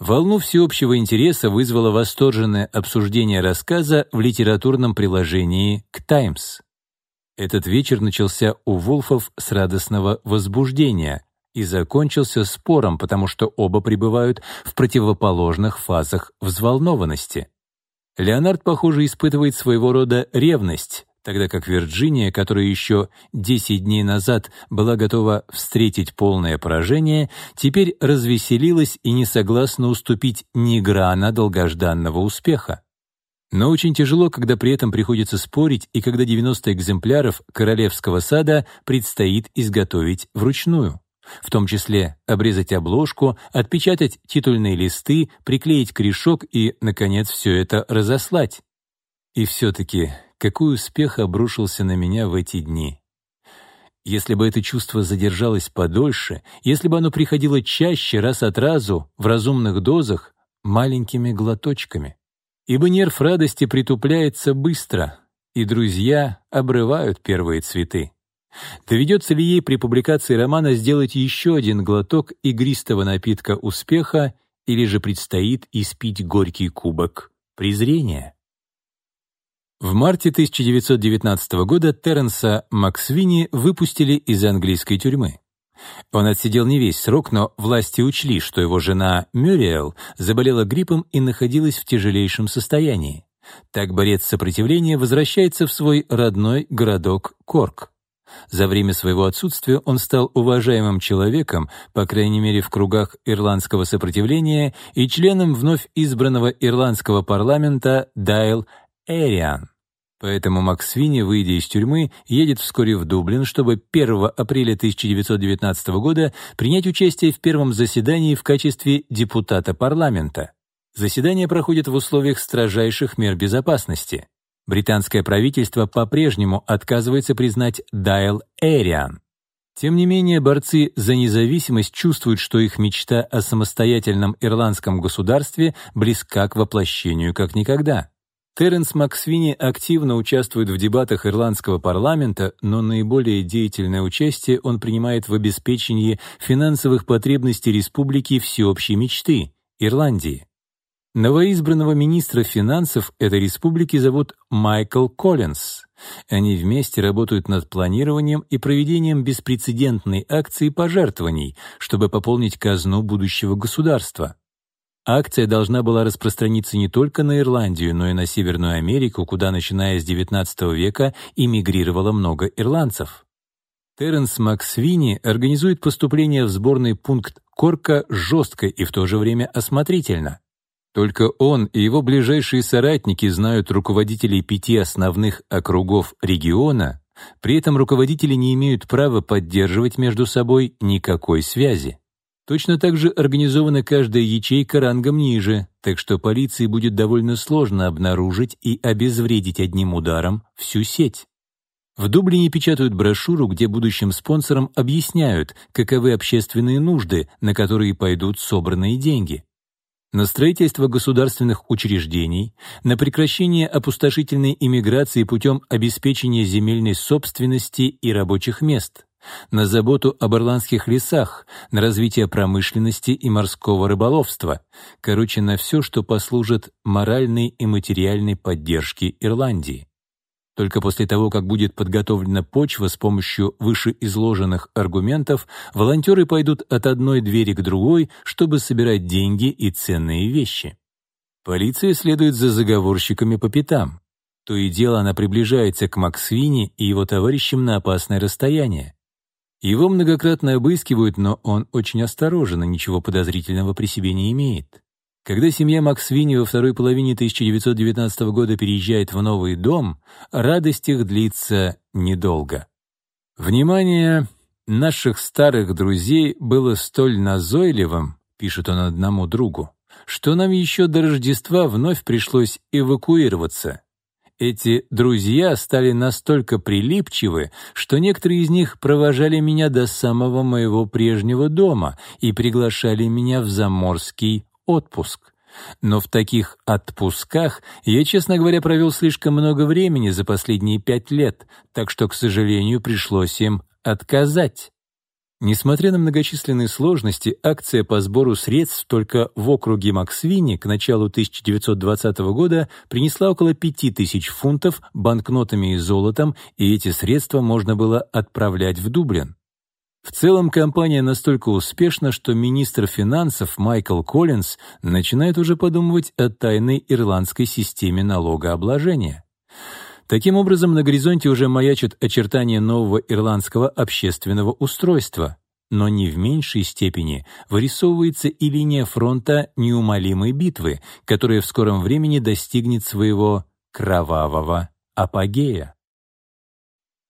Волну всеобщего интереса вызвало восторженное обсуждение рассказа в литературном приложении к «Таймс». Этот вечер начался у Вулфов с радостного возбуждения и закончился спором, потому что оба пребывают в противоположных фазах взволнованности. Леонард, похоже, испытывает своего рода ревность, тогда как Вирджиния, которая еще 10 дней назад была готова встретить полное поражение, теперь развеселилась и не согласна уступить ни грана долгожданного успеха. Но очень тяжело, когда при этом приходится спорить, и когда 90 экземпляров королевского сада предстоит изготовить вручную. В том числе обрезать обложку, отпечатать титульные листы, приклеить корешок и, наконец, все это разослать. И все-таки, какой успех обрушился на меня в эти дни. Если бы это чувство задержалось подольше, если бы оно приходило чаще, раз от разу, в разумных дозах, маленькими глоточками. Ибо нерв радости притупляется быстро, и друзья обрывают первые цветы. Доведется ли ей при публикации романа сделать еще один глоток игристого напитка успеха или же предстоит испить горький кубок презрения? В марте 1919 года Терренса Максвини выпустили из английской тюрьмы. Он отсидел не весь срок, но власти учли, что его жена Мюриэл заболела гриппом и находилась в тяжелейшем состоянии. Так борец сопротивления возвращается в свой родной городок Корк. За время своего отсутствия он стал уважаемым человеком, по крайней мере в кругах ирландского сопротивления, и членом вновь избранного ирландского парламента Дайл Эриан. Поэтому Максвини, выйдя из тюрьмы, едет вскоре в Дублин, чтобы 1 апреля 1919 года принять участие в первом заседании в качестве депутата парламента. Заседание проходит в условиях строжайших мер безопасности. Британское правительство по-прежнему отказывается признать Дайл Эриан. Тем не менее, борцы за независимость чувствуют, что их мечта о самостоятельном ирландском государстве близка к воплощению как никогда. Теренс Максвини активно участвует в дебатах ирландского парламента, но наиболее деятельное участие он принимает в обеспечении финансовых потребностей республики всеобщей мечты — Ирландии. Новоизбранного министра финансов этой республики зовут Майкл Коллинс. Они вместе работают над планированием и проведением беспрецедентной акции пожертвований, чтобы пополнить казну будущего государства. Акция должна была распространиться не только на Ирландию, но и на Северную Америку, куда, начиная с XIX века, эмигрировало много ирландцев. Терренс Максвини организует поступление в сборный пункт Корка жестко и в то же время осмотрительно. Только он и его ближайшие соратники знают руководителей пяти основных округов региона, при этом руководители не имеют права поддерживать между собой никакой связи. Точно так же организована каждая ячейка рангом ниже, так что полиции будет довольно сложно обнаружить и обезвредить одним ударом всю сеть. В Дублине печатают брошюру, где будущим спонсорам объясняют, каковы общественные нужды, на которые пойдут собранные деньги на строительство государственных учреждений, на прекращение опустошительной иммиграции путем обеспечения земельной собственности и рабочих мест, на заботу об ирландских лесах, на развитие промышленности и морского рыболовства, короче, на все, что послужит моральной и материальной поддержке Ирландии. Только после того, как будет подготовлена почва с помощью вышеизложенных аргументов, волонтеры пойдут от одной двери к другой, чтобы собирать деньги и ценные вещи. Полиция следует за заговорщиками по пятам. То и дело она приближается к Максвини и его товарищам на опасное расстояние. Его многократно обыскивают, но он очень осторожен и ничего подозрительного при себе не имеет. Когда семья Максвини во второй половине 1919 года переезжает в новый дом, радость их длится недолго. Внимание наших старых друзей было столь назойливым, пишет он одному другу, что нам еще до Рождества вновь пришлось эвакуироваться. Эти друзья стали настолько прилипчивы, что некоторые из них провожали меня до самого моего прежнего дома и приглашали меня в заморский отпуск. Но в таких отпусках я, честно говоря, провел слишком много времени за последние пять лет, так что, к сожалению, пришлось им отказать. Несмотря на многочисленные сложности, акция по сбору средств только в округе Максвини к началу 1920 года принесла около 5000 фунтов банкнотами и золотом, и эти средства можно было отправлять в Дублин. В целом компания настолько успешна, что министр финансов Майкл Коллинз начинает уже подумывать о тайной ирландской системе налогообложения. Таким образом, на горизонте уже маячат очертания нового ирландского общественного устройства, но не в меньшей степени вырисовывается и линия фронта неумолимой битвы, которая в скором времени достигнет своего кровавого апогея.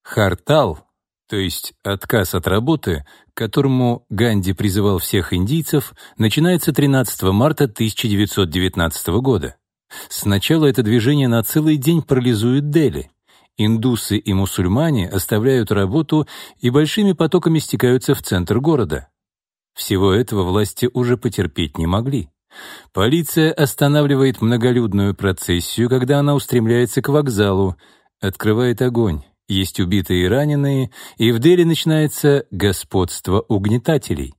Хартал то есть отказ от работы, к которому Ганди призывал всех индийцев, начинается 13 марта 1919 года. Сначала это движение на целый день парализует Дели. Индусы и мусульмане оставляют работу и большими потоками стекаются в центр города. Всего этого власти уже потерпеть не могли. Полиция останавливает многолюдную процессию, когда она устремляется к вокзалу, открывает огонь. Есть убитые и раненые, и в Дели начинается господство угнетателей.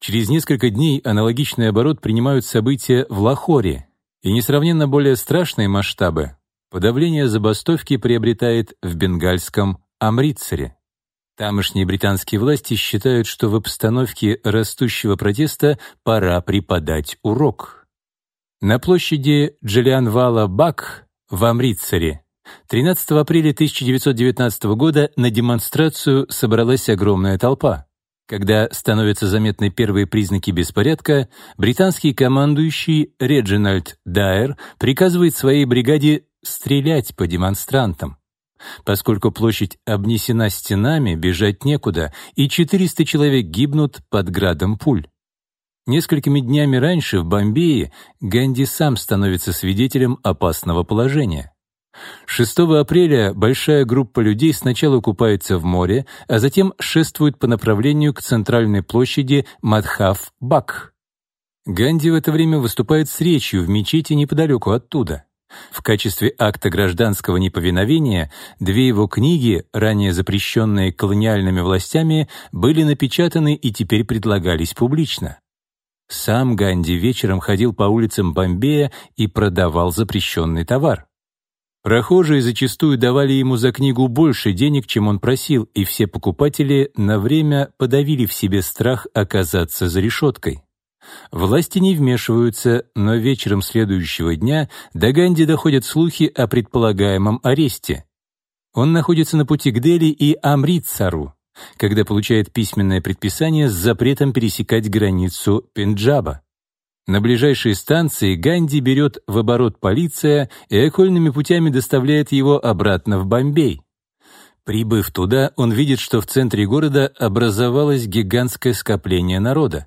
Через несколько дней аналогичный оборот принимают события в Лахоре, и несравненно более страшные масштабы подавление забастовки приобретает в бенгальском Амритсаре. Тамошние британские власти считают, что в обстановке растущего протеста пора преподать урок. На площади Джалианвала-Бак в Амритсаре 13 апреля 1919 года на демонстрацию собралась огромная толпа. Когда становятся заметны первые признаки беспорядка, британский командующий Реджинальд Дайер приказывает своей бригаде стрелять по демонстрантам. Поскольку площадь обнесена стенами, бежать некуда, и 400 человек гибнут под градом пуль. Несколькими днями раньше в Бомбее Ганди сам становится свидетелем опасного положения. 6 апреля большая группа людей сначала купается в море, а затем шествует по направлению к центральной площади Мадхав-Бак. Ганди в это время выступает с речью в мечети неподалеку оттуда. В качестве акта гражданского неповиновения две его книги, ранее запрещенные колониальными властями, были напечатаны и теперь предлагались публично. Сам Ганди вечером ходил по улицам Бомбея и продавал запрещенный товар. Прохожие зачастую давали ему за книгу больше денег, чем он просил, и все покупатели на время подавили в себе страх оказаться за решеткой. Власти не вмешиваются, но вечером следующего дня до Ганди доходят слухи о предполагаемом аресте. Он находится на пути к Дели и Амритсару, когда получает письменное предписание с запретом пересекать границу Пенджаба. На ближайшей станции Ганди берет в оборот полиция и окольными путями доставляет его обратно в Бомбей. Прибыв туда, он видит, что в центре города образовалось гигантское скопление народа.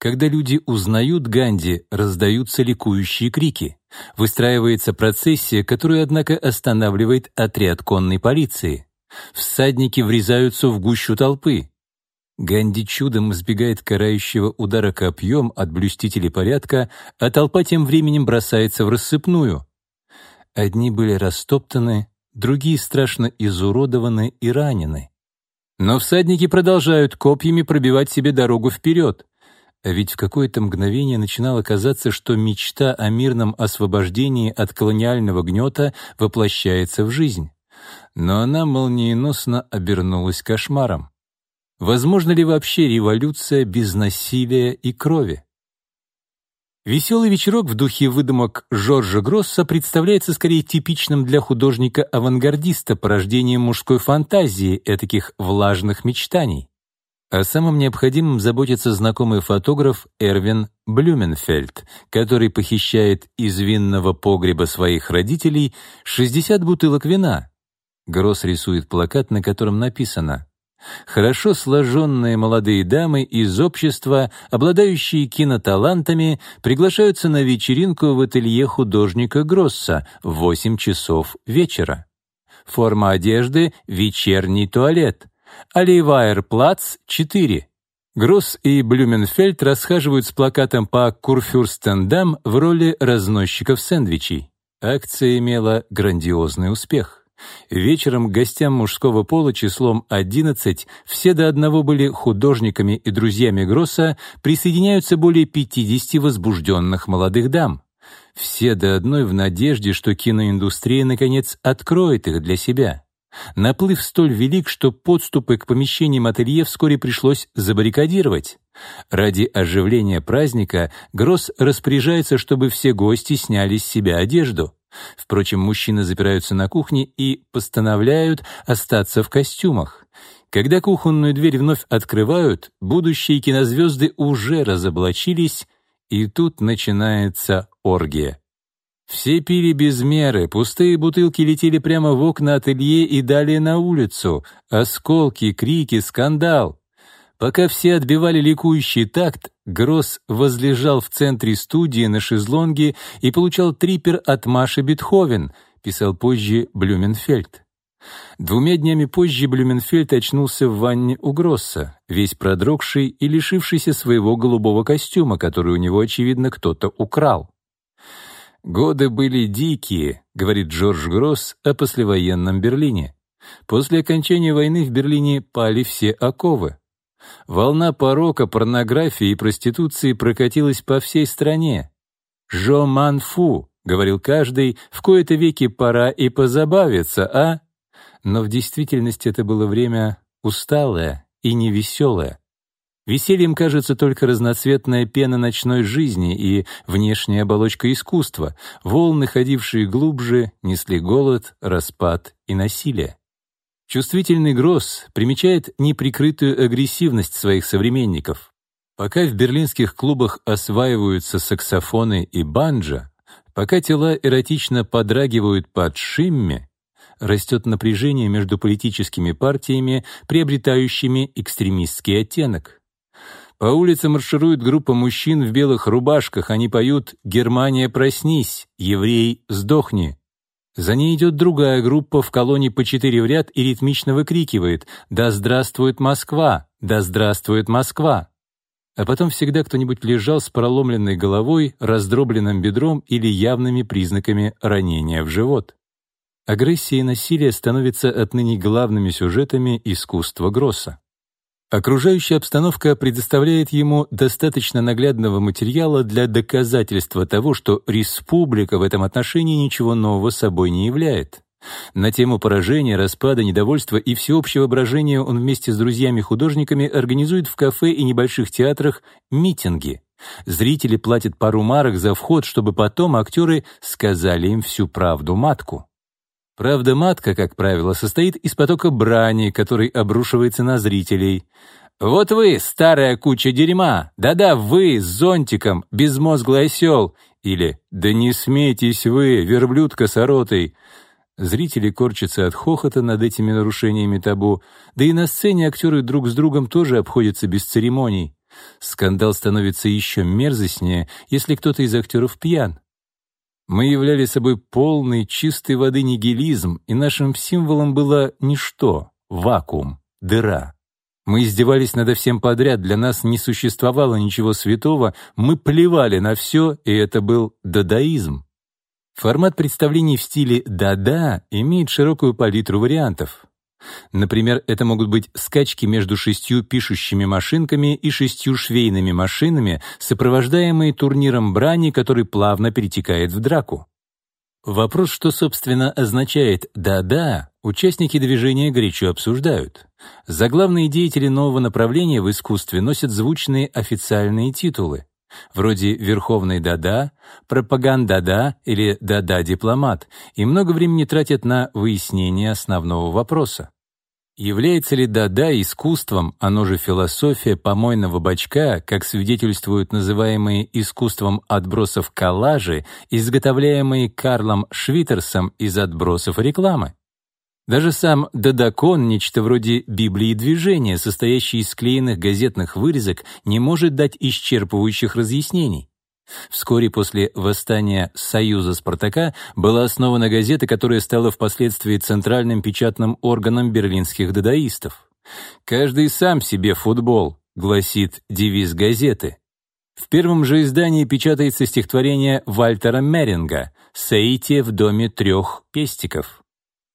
Когда люди узнают Ганди, раздаются ликующие крики. Выстраивается процессия, которую, однако, останавливает отряд конной полиции. Всадники врезаются в гущу толпы. Ганди чудом избегает карающего удара копьем от блюстителей порядка, а толпа тем временем бросается в рассыпную. Одни были растоптаны, другие страшно изуродованы и ранены. Но всадники продолжают копьями пробивать себе дорогу вперед. А ведь в какое-то мгновение начинало казаться, что мечта о мирном освобождении от колониального гнета воплощается в жизнь. Но она молниеносно обернулась кошмаром. Возможно ли вообще революция без насилия и крови? Веселый вечерок в духе выдумок Жоржа Гросса представляется скорее типичным для художника-авангардиста порождением мужской фантазии, этаких влажных мечтаний. О самом необходимом заботится знакомый фотограф Эрвин Блюменфельд, который похищает из винного погреба своих родителей 60 бутылок вина. Гросс рисует плакат, на котором написано Хорошо сложенные молодые дамы из общества, обладающие киноталантами, приглашаются на вечеринку в ателье художника Гросса в 8 часов вечера. Форма одежды — вечерний туалет. Оливайер-плац, 4. Гросс и Блюменфельд расхаживают с плакатом по Курфюрстендам в роли разносчиков сэндвичей. Акция имела грандиозный успех. Вечером гостям мужского пола числом 11, все до одного были художниками и друзьями Гросса, присоединяются более 50 возбужденных молодых дам. Все до одной в надежде, что киноиндустрия, наконец, откроет их для себя. Наплыв столь велик, что подступы к помещениям ателье вскоре пришлось забаррикадировать. Ради оживления праздника Гросс распоряжается, чтобы все гости сняли с себя одежду. Впрочем, мужчины запираются на кухне и постановляют остаться в костюмах. Когда кухонную дверь вновь открывают, будущие кинозвезды уже разоблачились, и тут начинается оргия. Все пили без меры, пустые бутылки летели прямо в окна ателье и далее на улицу. Осколки, крики, скандал. Пока все отбивали ликующий такт, Гросс возлежал в центре студии на шезлонге и получал трипер от Маши Бетховен, писал позже Блюменфельд. Двумя днями позже Блюменфельд очнулся в ванне у Гросса, весь продрогший и лишившийся своего голубого костюма, который у него, очевидно, кто-то украл. «Годы были дикие», — говорит Джордж Гросс о послевоенном Берлине. После окончания войны в Берлине пали все оковы. Волна порока, порнографии и проституции прокатилась по всей стране. «Жо ман фу», — говорил каждый, — «в кои-то веки пора и позабавиться, а?» Но в действительности это было время усталое и невеселое. Весельем кажется только разноцветная пена ночной жизни и внешняя оболочка искусства. Волны, ходившие глубже, несли голод, распад и насилие. Чувствительный Гросс примечает неприкрытую агрессивность своих современников. Пока в берлинских клубах осваиваются саксофоны и банджо, пока тела эротично подрагивают под шимме, растет напряжение между политическими партиями, приобретающими экстремистский оттенок. По улице марширует группа мужчин в белых рубашках, они поют «Германия, проснись! Еврей, сдохни!». За ней идет другая группа в колонне по четыре в ряд и ритмично выкрикивает «Да здравствует Москва! Да здравствует Москва!». А потом всегда кто-нибудь лежал с проломленной головой, раздробленным бедром или явными признаками ранения в живот. Агрессия и насилие становятся отныне главными сюжетами искусства Гросса. Окружающая обстановка предоставляет ему достаточно наглядного материала для доказательства того, что республика в этом отношении ничего нового собой не являет. На тему поражения, распада, недовольства и всеобщего брожения он вместе с друзьями-художниками организует в кафе и небольших театрах митинги. Зрители платят пару марок за вход, чтобы потом актеры сказали им всю правду матку. Правда, матка, как правило, состоит из потока брани, который обрушивается на зрителей. «Вот вы, старая куча дерьма! Да-да, вы с зонтиком, безмозглый осел!» Или «Да не смейтесь вы, верблюд косоротый!» Зрители корчатся от хохота над этими нарушениями табу, да и на сцене актеры друг с другом тоже обходятся без церемоний. Скандал становится еще мерзостнее, если кто-то из актеров пьян. Мы являли собой полный чистой воды нигилизм, и нашим символом было ничто, вакуум, дыра. Мы издевались над всем подряд, для нас не существовало ничего святого, мы плевали на все, и это был дадаизм. Формат представлений в стиле «да-да» имеет широкую палитру вариантов. Например, это могут быть скачки между шестью пишущими машинками и шестью швейными машинами, сопровождаемые турниром брани, который плавно перетекает в драку. Вопрос, что, собственно, означает «да-да», участники движения горячо обсуждают. Заглавные деятели нового направления в искусстве носят звучные официальные титулы, вроде «Верховный да-да», «Пропаганда-да» или «Да-да-дипломат», и много времени тратят на выяснение основного вопроса. Является ли Дада искусством, оно же философия помойного бачка, как свидетельствуют называемые искусством отбросов коллажи, изготовляемые Карлом Швитерсом из отбросов рекламы? Даже сам Дадакон, нечто вроде Библии движения, состоящий из склеенных газетных вырезок, не может дать исчерпывающих разъяснений. Вскоре после восстания Союза Спартака была основана газета, которая стала впоследствии центральным печатным органом берлинских дадаистов. «Каждый сам себе футбол», — гласит девиз газеты. В первом же издании печатается стихотворение Вальтера Меринга «Саите в доме трех пестиков».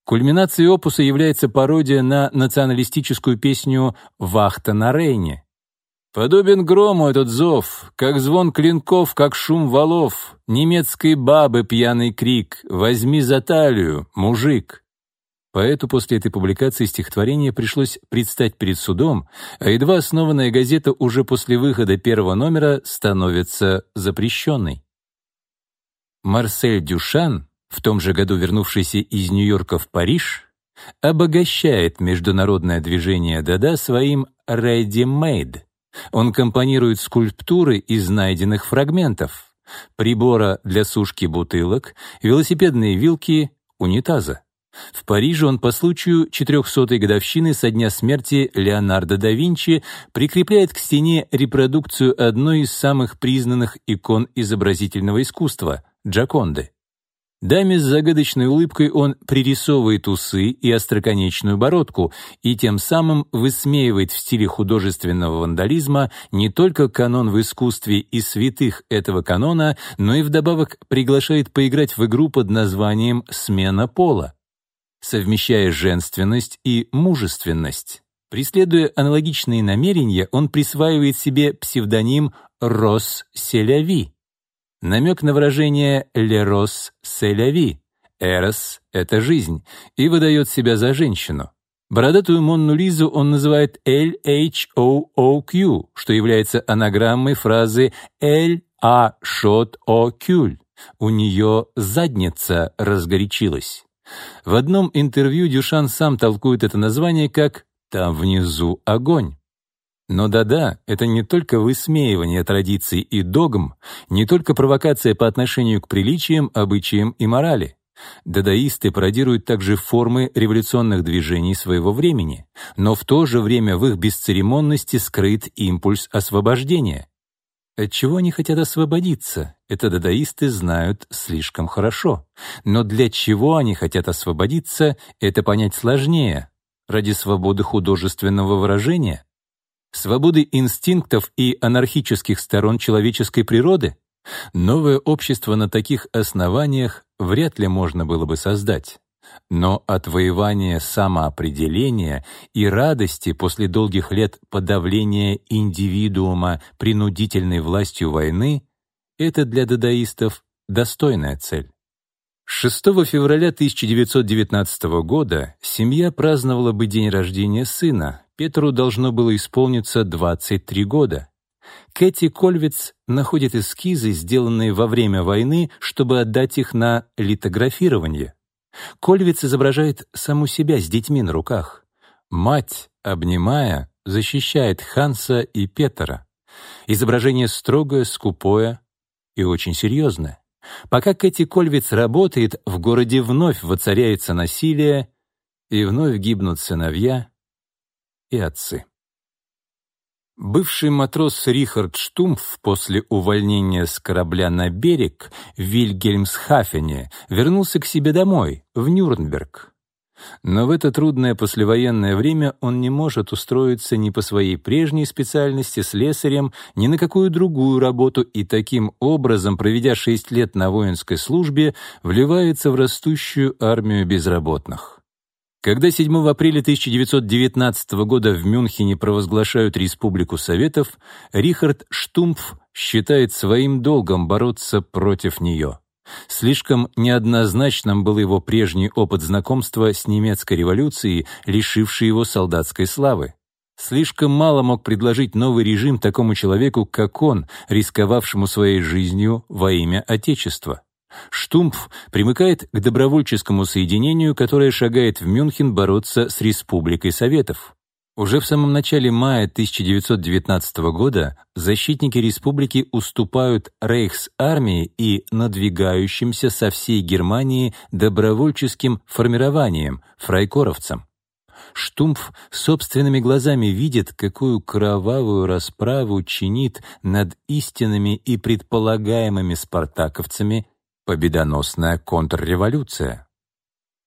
Кульминацией опуса является пародия на националистическую песню «Вахта на Рейне», Подобен грому этот зов, как звон клинков, как шум валов, немецкой бабы пьяный крик «Возьми за талию, мужик!». Поэту после этой публикации стихотворения пришлось предстать перед судом, а едва основанная газета уже после выхода первого номера становится запрещенной. Марсель Дюшан, в том же году вернувшийся из Нью-Йорка в Париж, обогащает международное движение Дада своим «ready-made», он компонирует скульптуры из найденных фрагментов, прибора для сушки бутылок, велосипедные вилки, унитаза. В Париже он по случаю 400-й годовщины со дня смерти Леонардо да Винчи прикрепляет к стене репродукцию одной из самых признанных икон изобразительного искусства — Джаконды. Даме с загадочной улыбкой он пририсовывает усы и остроконечную бородку и тем самым высмеивает в стиле художественного вандализма не только канон в искусстве и святых этого канона, но и вдобавок приглашает поиграть в игру под названием «Смена пола», совмещая женственность и мужественность. Преследуя аналогичные намерения, он присваивает себе псевдоним «Рос Селяви», намек на выражение «лерос селяви» — «эрос» — это жизнь, и выдает себя за женщину. Бородатую Монну Лизу он называет L-H-O-O-Q, что является анаграммой фразы «L-A-Shot-O-Кюль». У нее задница разгорячилась. В одном интервью Дюшан сам толкует это название как «там внизу огонь». Но да-да, это не только высмеивание традиций и догм, не только провокация по отношению к приличиям, обычаям и морали. Дадаисты пародируют также формы революционных движений своего времени, но в то же время в их бесцеремонности скрыт импульс освобождения. От чего они хотят освободиться, это дадаисты знают слишком хорошо. Но для чего они хотят освободиться, это понять сложнее. Ради свободы художественного выражения? Свободы инстинктов и анархических сторон человеческой природы, новое общество на таких основаниях вряд ли можно было бы создать. Но отвоевание самоопределения и радости после долгих лет подавления индивидуума принудительной властью войны — это для дадаистов достойная цель. 6 февраля 1919 года семья праздновала бы день рождения сына, Петру должно было исполниться 23 года. Кэти Кольвиц находит эскизы, сделанные во время войны, чтобы отдать их на литографирование. Кольвиц изображает саму себя с детьми на руках. Мать, обнимая, защищает Ханса и Петера. Изображение строгое, скупое и очень серьезное. Пока Кэти Кольвиц работает, в городе вновь воцаряется насилие, и вновь гибнут сыновья, и отцы. Бывший матрос Рихард Штумф после увольнения с корабля на берег в Вильгельмсхафене вернулся к себе домой, в Нюрнберг. Но в это трудное послевоенное время он не может устроиться ни по своей прежней специальности слесарем, ни на какую другую работу и таким образом, проведя шесть лет на воинской службе, вливается в растущую армию безработных. Когда 7 апреля 1919 года в Мюнхене провозглашают Республику Советов, Рихард Штумф считает своим долгом бороться против нее. Слишком неоднозначным был его прежний опыт знакомства с немецкой революцией, лишившей его солдатской славы. Слишком мало мог предложить новый режим такому человеку, как он, рисковавшему своей жизнью во имя Отечества. Штумф примыкает к добровольческому соединению, которое шагает в Мюнхен бороться с Республикой Советов. Уже в самом начале мая 1919 года защитники республики уступают рейхсармии и надвигающимся со всей Германии добровольческим формированиям, фрайкоровцам. Штумф собственными глазами видит, какую кровавую расправу чинит над истинными и предполагаемыми спартаковцами Победоносная контрреволюция.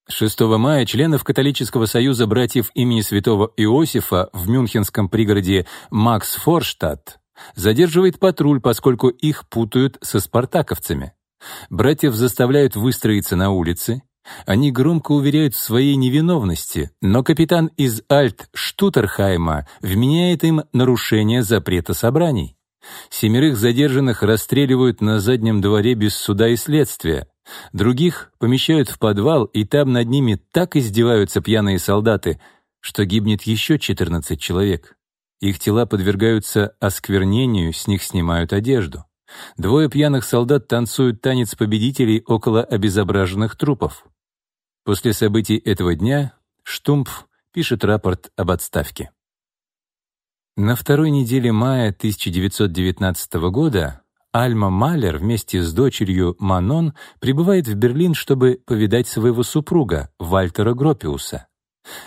6 мая членов католического союза братьев имени святого Иосифа в мюнхенском пригороде Максфорштадт задерживает патруль, поскольку их путают со спартаковцами. Братьев заставляют выстроиться на улице. Они громко уверяют в своей невиновности, но капитан из Альт-Штутерхайма вменяет им нарушение запрета собраний. Семерых задержанных расстреливают на заднем дворе без суда и следствия. Других помещают в подвал, и там над ними так издеваются пьяные солдаты, что гибнет еще 14 человек. Их тела подвергаются осквернению, с них снимают одежду. Двое пьяных солдат танцуют танец победителей около обезображенных трупов. После событий этого дня Штумпф пишет рапорт об отставке. На второй неделе мая 1919 года Альма Малер вместе с дочерью Манон прибывает в Берлин, чтобы повидать своего супруга, Вальтера Гропиуса.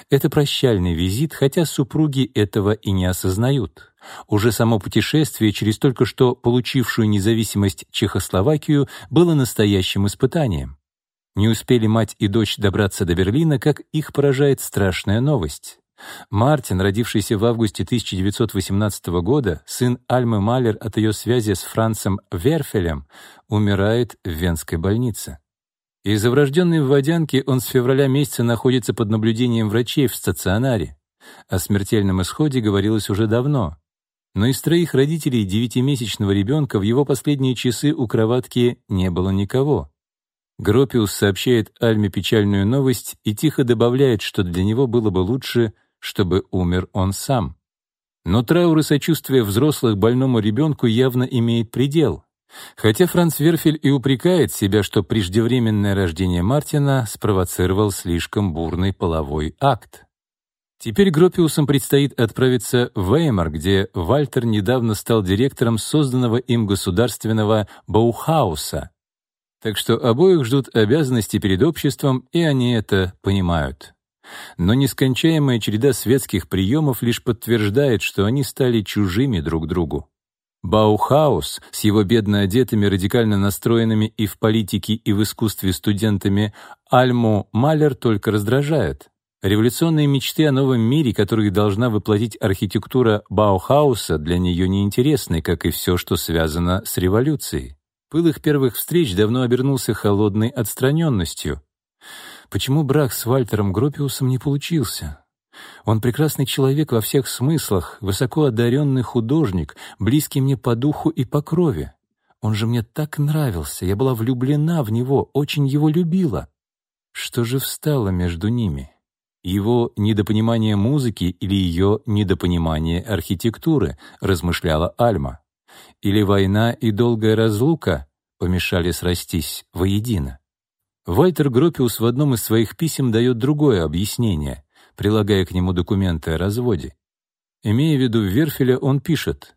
Это прощальный визит, хотя супруги этого и не осознают. Уже само путешествие через только что получившую независимость Чехословакию было настоящим испытанием. Не успели мать и дочь добраться до Берлина, как их поражает страшная новость. Мартин, родившийся в августе 1918 года, сын Альмы Малер от ее связи с Францем Верфелем, умирает в Венской больнице. Из-за врожденной водянки он с февраля месяца находится под наблюдением врачей в стационаре. О смертельном исходе говорилось уже давно. Но из троих родителей девятимесячного ребенка в его последние часы у кроватки не было никого. Гропиус сообщает Альме печальную новость и тихо добавляет, что для него было бы лучше, чтобы умер он сам. Но траур и сочувствие взрослых больному ребенку явно имеет предел. Хотя Франц Верфель и упрекает себя, что преждевременное рождение Мартина спровоцировал слишком бурный половой акт. Теперь Гропиусам предстоит отправиться в Веймар, где Вальтер недавно стал директором созданного им государственного Баухауса. Так что обоих ждут обязанности перед обществом, и они это понимают. Но нескончаемая череда светских приемов лишь подтверждает, что они стали чужими друг другу. Баухаус с его бедно одетыми, радикально настроенными и в политике, и в искусстве студентами Альму Малер только раздражает. Революционные мечты о новом мире, которые должна воплотить архитектура Баухауса, для нее неинтересны, как и все, что связано с революцией. Пыл их первых встреч давно обернулся холодной отстраненностью. Почему брак с Вальтером Гропиусом не получился? Он прекрасный человек во всех смыслах, высоко одаренный художник, близкий мне по духу и по крови. Он же мне так нравился, я была влюблена в него, очень его любила. Что же встало между ними? Его недопонимание музыки или ее недопонимание архитектуры, размышляла Альма. Или война и долгая разлука помешали срастись воедино. Вальтер Гропиус в одном из своих писем дает другое объяснение прилагая к нему документы о разводе. Имея в виду Верфеля, он пишет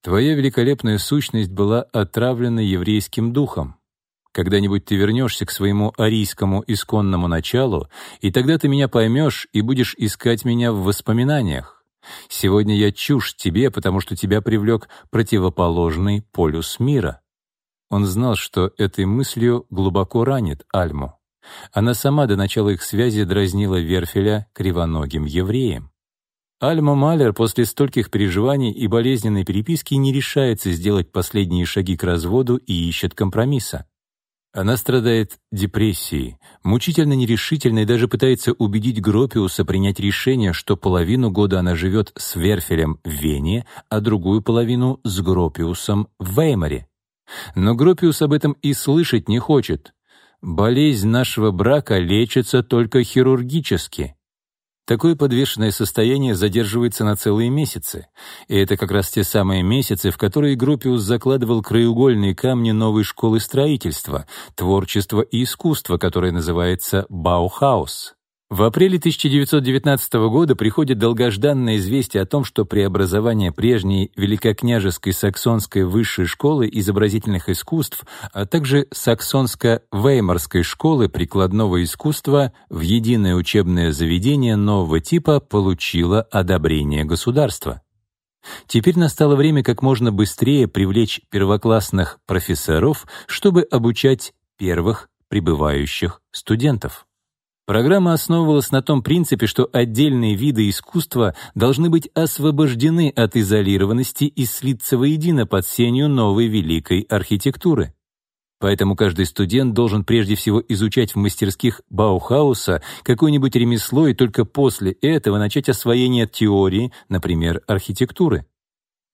«Твоя великолепная сущность была отравлена еврейским духом. Когда-нибудь ты вернешься к своему арийскому исконному началу, и тогда ты меня поймешь и будешь искать меня в воспоминаниях. Сегодня я чушь тебе, потому что тебя привлек противоположный полюс мира». Он знал, что этой мыслью глубоко ранит Альму. Она сама до начала их связи дразнила Верфеля кривоногим евреем. Альма Малер после стольких переживаний и болезненной переписки не решается сделать последние шаги к разводу и ищет компромисса. Она страдает депрессией, мучительно нерешительно и даже пытается убедить Гропиуса принять решение, что половину года она живет с Верфелем в Вене, а другую половину с Гропиусом в Веймаре. Но Гропиус об этом и слышать не хочет. Болезнь нашего брака лечится только хирургически. Такое подвешенное состояние задерживается на целые месяцы. И это как раз те самые месяцы, в которые Гропиус закладывал краеугольные камни новой школы строительства, творчества и искусства, которая называется «Баухаус». В апреле 1919 года приходит долгожданное известие о том, что преобразование прежней Великокняжеской саксонской высшей школы изобразительных искусств, а также саксонско-веймарской школы прикладного искусства в единое учебное заведение нового типа получило одобрение государства. Теперь настало время как можно быстрее привлечь первоклассных профессоров, чтобы обучать первых прибывающих студентов. Программа основывалась на том принципе, что отдельные виды искусства должны быть освобождены от изолированности и слиться воедино под сенью новой великой архитектуры. Поэтому каждый студент должен прежде всего изучать в мастерских Баухауса какое-нибудь ремесло и только после этого начать освоение теории, например, архитектуры.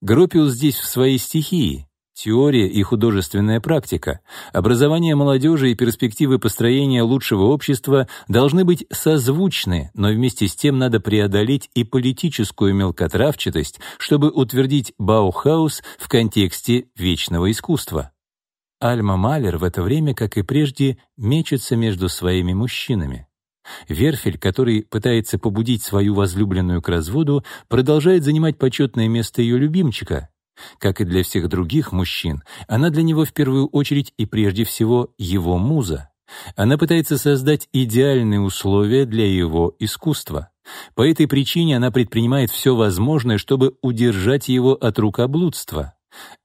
Гропиус здесь в своей стихии, Теория и художественная практика, образование молодежи и перспективы построения лучшего общества должны быть созвучны, но вместе с тем надо преодолеть и политическую мелкотравчатость, чтобы утвердить Баухаус в контексте вечного искусства. Альма Малер в это время, как и прежде, мечется между своими мужчинами. Верфель, который пытается побудить свою возлюбленную к разводу, продолжает занимать почетное место ее любимчика — Как и для всех других мужчин, она для него в первую очередь и прежде всего его муза. Она пытается создать идеальные условия для его искусства. По этой причине она предпринимает все возможное, чтобы удержать его от рукоблудства.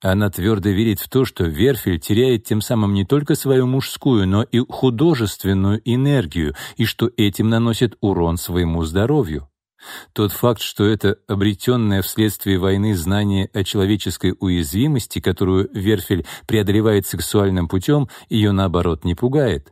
Она твердо верит в то, что Верфель теряет тем самым не только свою мужскую, но и художественную энергию, и что этим наносит урон своему здоровью. Тот факт, что это обретенное вследствие войны знание о человеческой уязвимости, которую Верфель преодолевает сексуальным путем, ее, наоборот, не пугает.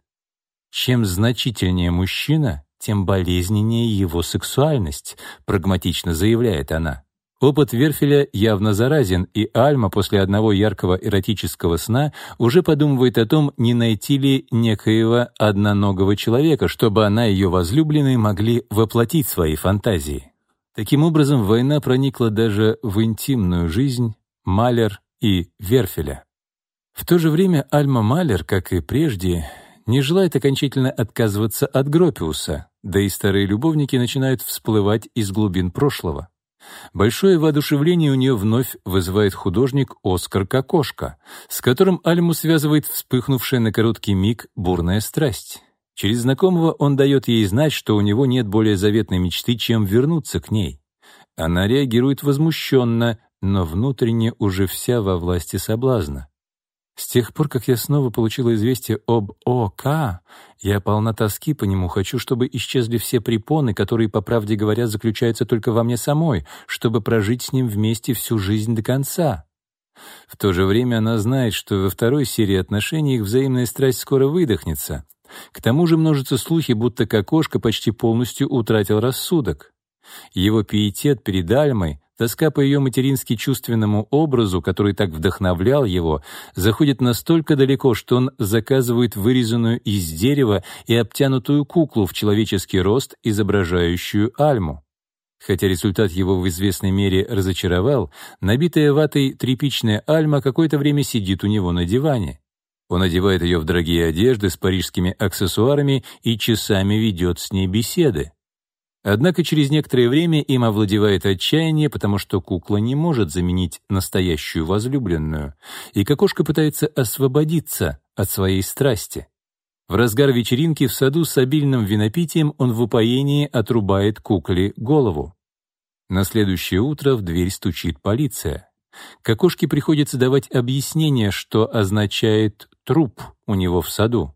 Чем значительнее мужчина, тем болезненнее его сексуальность, прагматично заявляет она. Опыт Верфеля явно заразен, и Альма после одного яркого эротического сна уже подумывает о том, не найти ли некоего одноногого человека, чтобы она и ее возлюбленные могли воплотить свои фантазии. Таким образом, война проникла даже в интимную жизнь Малер и Верфеля. В то же время Альма Малер, как и прежде, не желает окончательно отказываться от Гропиуса, да и старые любовники начинают всплывать из глубин прошлого. Большое воодушевление у нее вновь вызывает художник Оскар Кокошка, с которым Альму связывает вспыхнувшая на короткий миг бурная страсть. Через знакомого он дает ей знать, что у него нет более заветной мечты, чем вернуться к ней. Она реагирует возмущенно, но внутренне уже вся во власти соблазна. С тех пор, как я снова получила известие об ОК, я полна тоски по нему, хочу, чтобы исчезли все препоны, которые, по правде говоря, заключаются только во мне самой, чтобы прожить с ним вместе всю жизнь до конца. В то же время она знает, что во второй серии отношений их взаимная страсть скоро выдохнется. К тому же множатся слухи, будто Кокошка почти полностью утратил рассудок. Его пиетет перед Альмой Тоска по ее матерински чувственному образу, который так вдохновлял его, заходит настолько далеко, что он заказывает вырезанную из дерева и обтянутую куклу в человеческий рост, изображающую Альму. Хотя результат его в известной мере разочаровал, набитая ватой тряпичная Альма какое-то время сидит у него на диване. Он одевает ее в дорогие одежды с парижскими аксессуарами и часами ведет с ней беседы. Однако через некоторое время им овладевает отчаяние, потому что кукла не может заменить настоящую возлюбленную, и Кокошка пытается освободиться от своей страсти. В разгар вечеринки в саду с обильным винопитием он в упоении отрубает кукле голову. На следующее утро в дверь стучит полиция. Кокошке приходится давать объяснение, что означает «труп» у него в саду.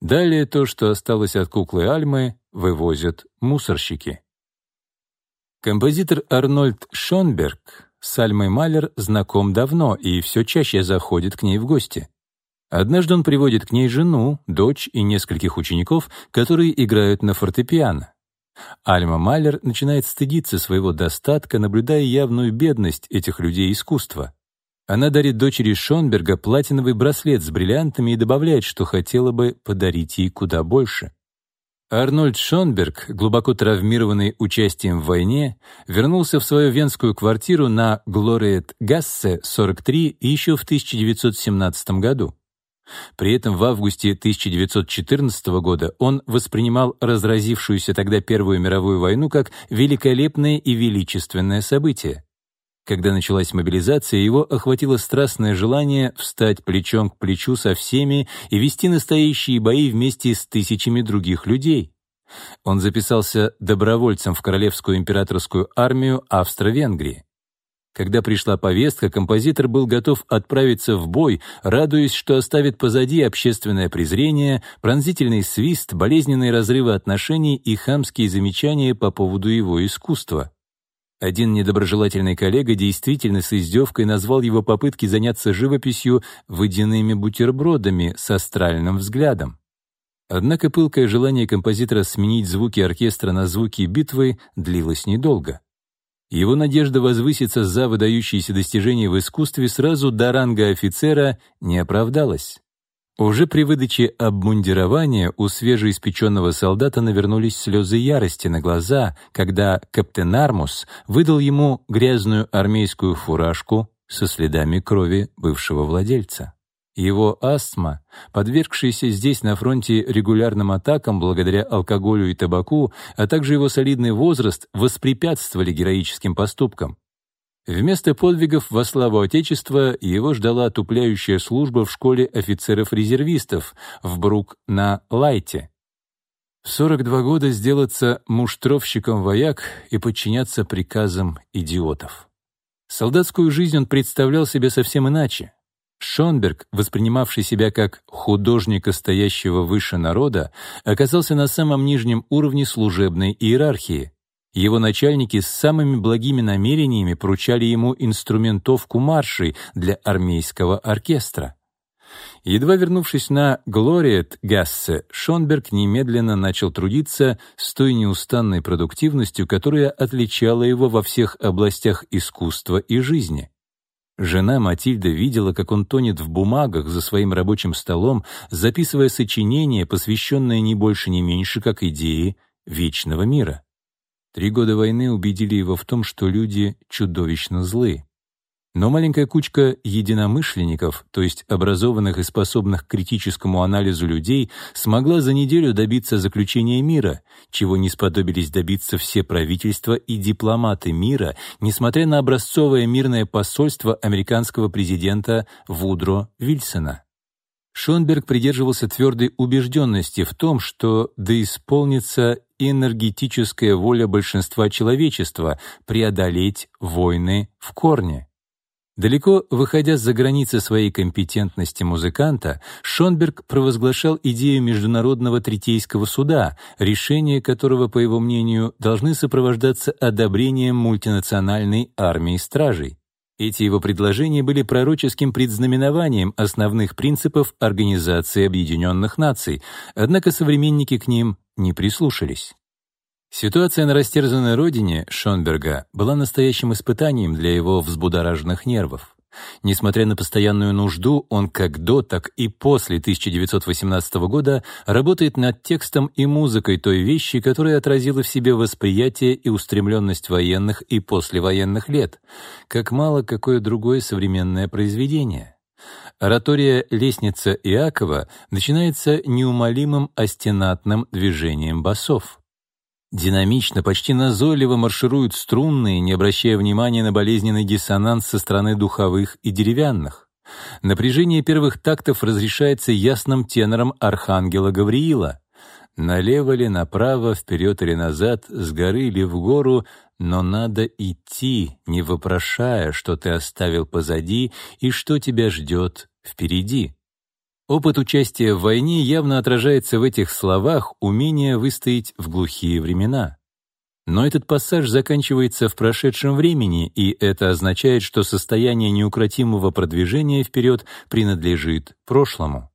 Далее то, что осталось от куклы Альмы, вывозят мусорщики. Композитор Арнольд Шонберг с Альмой Малер знаком давно и все чаще заходит к ней в гости. Однажды он приводит к ней жену, дочь и нескольких учеников, которые играют на фортепиано. Альма Малер начинает стыдиться своего достатка, наблюдая явную бедность этих людей искусства. Она дарит дочери Шонберга платиновый браслет с бриллиантами и добавляет, что хотела бы подарить ей куда больше. Арнольд Шонберг, глубоко травмированный участием в войне, вернулся в свою венскую квартиру на Глориет Гассе 43 еще в 1917 году. При этом в августе 1914 года он воспринимал разразившуюся тогда Первую мировую войну как великолепное и величественное событие. Когда началась мобилизация, его охватило страстное желание встать плечом к плечу со всеми и вести настоящие бои вместе с тысячами других людей. Он записался добровольцем в Королевскую императорскую армию Австро-Венгрии. Когда пришла повестка, композитор был готов отправиться в бой, радуясь, что оставит позади общественное презрение, пронзительный свист, болезненные разрывы отношений и хамские замечания по поводу его искусства. Один недоброжелательный коллега действительно с издевкой назвал его попытки заняться живописью водяными бутербродами с астральным взглядом. Однако пылкое желание композитора сменить звуки оркестра на звуки битвы длилось недолго. Его надежда возвыситься за выдающиеся достижения в искусстве сразу до ранга офицера не оправдалась. Уже при выдаче обмундирования у свежеиспеченного солдата навернулись слезы ярости на глаза, когда каптен Армус выдал ему грязную армейскую фуражку со следами крови бывшего владельца. Его астма, подвергшаяся здесь на фронте регулярным атакам благодаря алкоголю и табаку, а также его солидный возраст, воспрепятствовали героическим поступкам. Вместо подвигов во славу Отечества его ждала отупляющая служба в школе офицеров-резервистов в Брук на Лайте. В 42 года сделаться муштровщиком вояк и подчиняться приказам идиотов. Солдатскую жизнь он представлял себе совсем иначе. Шонберг, воспринимавший себя как художника, стоящего выше народа, оказался на самом нижнем уровне служебной иерархии. Его начальники с самыми благими намерениями поручали ему инструментовку маршей для армейского оркестра. Едва вернувшись на Глориет Гассе, Шонберг немедленно начал трудиться с той неустанной продуктивностью, которая отличала его во всех областях искусства и жизни. Жена Матильда видела, как он тонет в бумагах за своим рабочим столом, записывая сочинения, посвященные не больше, не меньше, как идее вечного мира. Три года войны убедили его в том, что люди чудовищно злы. Но маленькая кучка единомышленников, то есть образованных и способных к критическому анализу людей, смогла за неделю добиться заключения мира, чего не сподобились добиться все правительства и дипломаты мира, несмотря на образцовое мирное посольство американского президента Вудро Вильсона. Шонберг придерживался твердой убежденности в том, что да исполнится энергетическая воля большинства человечества преодолеть войны в корне. Далеко выходя за границы своей компетентности музыканта, Шонберг провозглашал идею Международного третейского суда, решения которого, по его мнению, должны сопровождаться одобрением мультинациональной армии стражей. Эти его предложения были пророческим предзнаменованием основных принципов Организации Объединенных Наций, однако современники к ним не прислушались. Ситуация на растерзанной родине Шонберга была настоящим испытанием для его взбудораженных нервов. Несмотря на постоянную нужду, он как до, так и после 1918 года работает над текстом и музыкой той вещи, которая отразила в себе восприятие и устремленность военных и послевоенных лет, как мало какое другое современное произведение. Оратория «Лестница Иакова» начинается неумолимым астенатным движением басов. Динамично, почти назойливо маршируют струнные, не обращая внимания на болезненный диссонанс со стороны духовых и деревянных. Напряжение первых тактов разрешается ясным тенором архангела Гавриила. Налево ли, направо, вперед или назад, с горы или в гору, но надо идти, не вопрошая, что ты оставил позади и что тебя ждет впереди. Опыт участия в войне явно отражается в этих словах умение выстоять в глухие времена. Но этот пассаж заканчивается в прошедшем времени, и это означает, что состояние неукротимого продвижения вперед принадлежит прошлому.